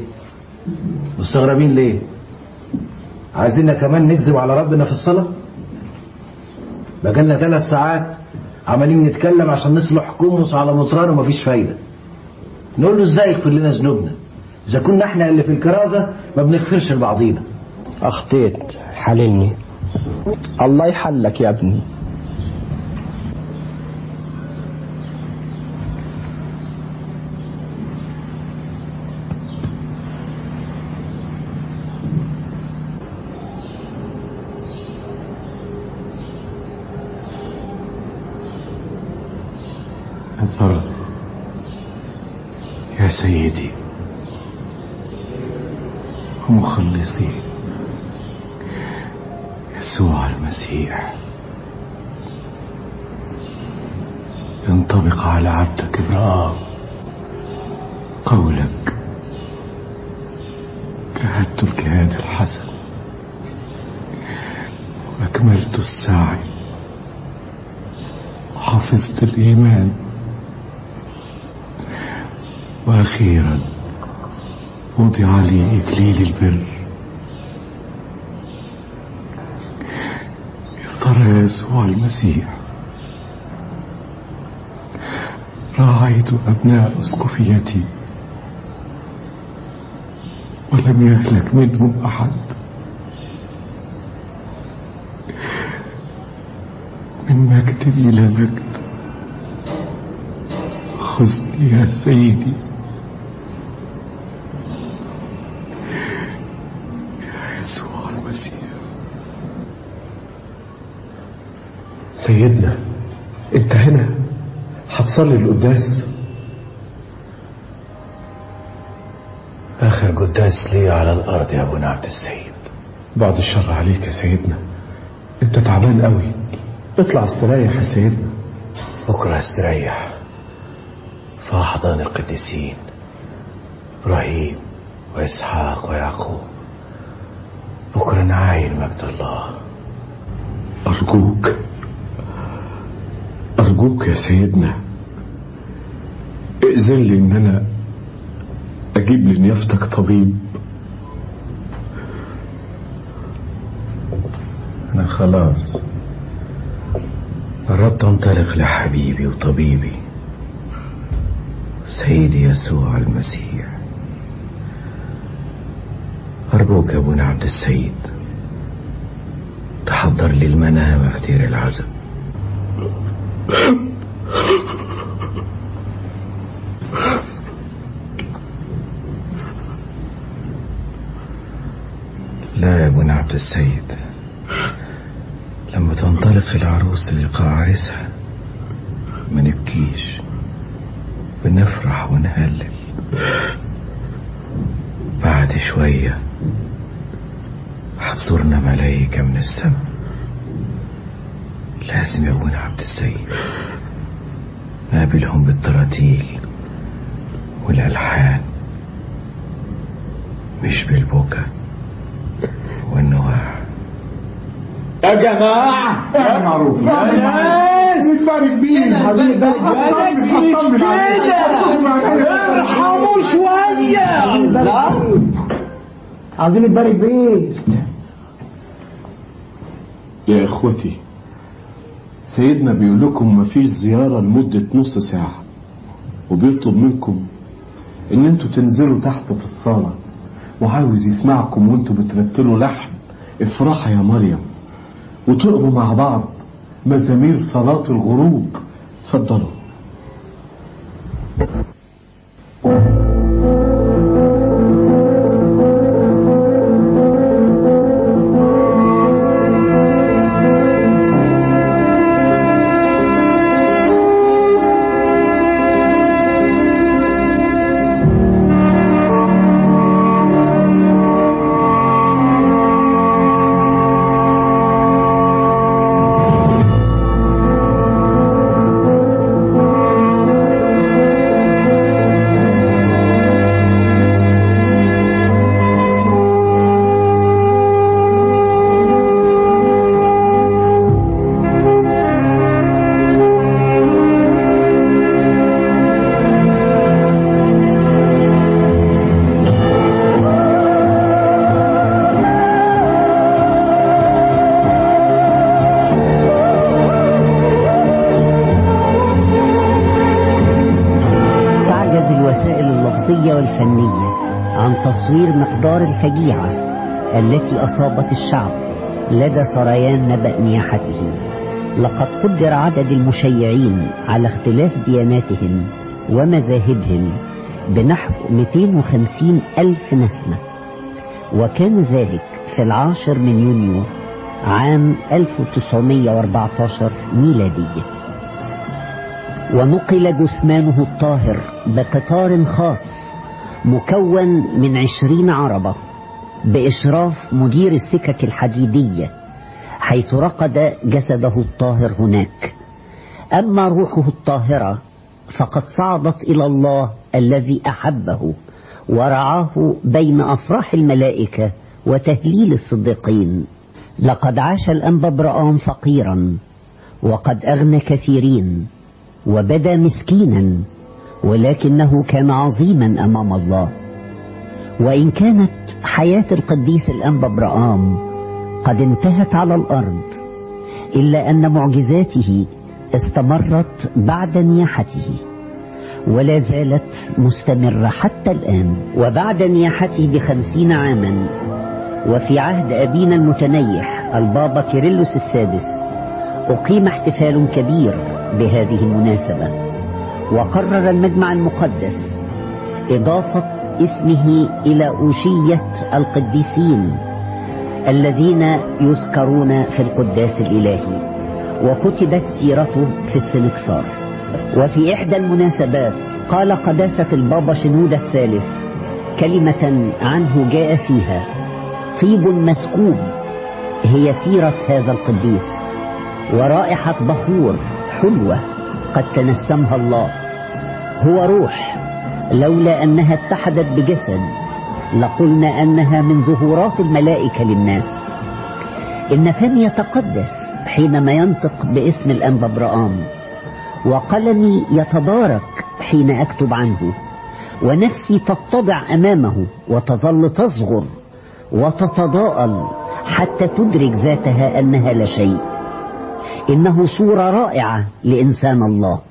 Speaker 8: مستغربين ليه؟ عايزيننا كمان نكذب على ربنا في الصلاة؟ بقالنا ثلاث ساعات عمالين نتكلم عشان نصلح كوموس على مطران ومفيش فايدة. نقول له إزاي يغفر لنا ذنوبنا؟ إذا كنا إحنا اللي في الكرازة ما بنغفرش لبعضينا.
Speaker 37: أخطيت حللني. الله يحلك يا ابني.
Speaker 38: وأخيرا وضع لي اكليل البر. يا ترى يسوع المسيح. راعيت أبناء أسقفيتي. ولم يهلك منهم أحد. من مجد إلى مجد. خذني يا سيدي يا يسوع المسيح
Speaker 23: سيدنا انت هنا هتصلي القداس
Speaker 8: اخر قداس لي على الأرض يا أبو عبد السيد.
Speaker 23: بعد الشر عليك يا سيدنا. انت تعبان قوي. اطلع استريح يا سيدنا.
Speaker 8: بكرة استريح. في احضان القديسين إبراهيم وإسحاق ويعقوب. بكرة نعاين مجد الله.
Speaker 23: أرجوك أرجوك يا سيدنا ائذن لي إن أنا أجيب لنيافتك طبيب.
Speaker 8: أنا خلاص. قربت أنطلق لحبيبي وطبيبي سيدي يسوع المسيح. أرجوك يا أبونا عبد السيد تحضر لي المنام في دير العزب لا يا ابونا عبد السيد. وتنطلق العروس للقاء عريسها. ما نبكيش. بنفرح ونهلل. بعد شوية هتزورنا ملايكة من السماء. لازم يا ابونا عبد السيد نقابلهم بالتراتيل والألحان مش بالبكا والنواح
Speaker 20: يا جماعة يا معروف يا ناس نبارك بيه عايزين نبارك بيه مش كده ارحموا شوية لا عايزين نبارك بيه
Speaker 23: يا اخوتي سيدنا بيقول لكم مفيش زيارة لمدة نص ساعة. وبيطلب منكم إن أنتوا تنزلوا تحت في الصالة. وعاوز يسمعكم وانتوا بترتلوا لحن. افرحوا يا مريم. وتقروا مع بعض مزامير صلاة الغروب. اتفضلوا.
Speaker 39: والفنية عن تصوير مقدار الفجيعة التي أصابت الشعب لدى سريان نبأ نياحته. لقد قدر عدد المشيعين على اختلاف دياناتهم ومذاهبهم بنحو 250 ألف نسمة وكان ذلك في العاشر من يونيو عام 1914 ميلادية ونقل جثمانه الطاهر بقطار خاص مكون من عشرين عربة بإشراف مدير السكك الحديدية حيث رقد جسده الطاهر هناك. أما روحه الطاهرة فقد صعدت إلى الله الذي أحبه ورعاه بين أفراح الملائكة وتهليل الصديقين. لقد عاش الأنبا برآم فقيرا وقد أغنى كثيرين وبدا مسكينا. ولكنه كان عظيما أمام الله. وإن كانت حياة القديس الأنبا برآم قد انتهت على الأرض إلا أن معجزاته استمرت بعد نياحته ولا زالت مستمرة حتى الآن. وبعد نياحته بخمسين عاما وفي عهد أبينا المتنيح البابا كيرلس السادس أقيم احتفال كبير بهذه المناسبة. وقرر المجمع المقدس إضافة اسمه إلى أوشية القديسين الذين يذكرون في القداس الإلهي وكتبت سيرته في السنكسار. وفي إحدى المناسبات قال قداسة البابا شنودة الثالث كلمة عنه جاء فيها طيب مسكوب هي سيرة هذا القديس ورائحة بخور حلوة قد تنسمها الله. هو روح. لولا أنها اتحدت بجسد لقلنا أنها من ظهورات الملائكة للناس. إن فمي يتقدس حينما ينطق باسم الأنبا برآم وقلمي يتبارك حين أكتب عنه ونفسي تتضع أمامه وتظل تصغر وتتضاءل حتى تدرك ذاتها أنها لا شيء. إنه صورة رائعة لإنسان الله.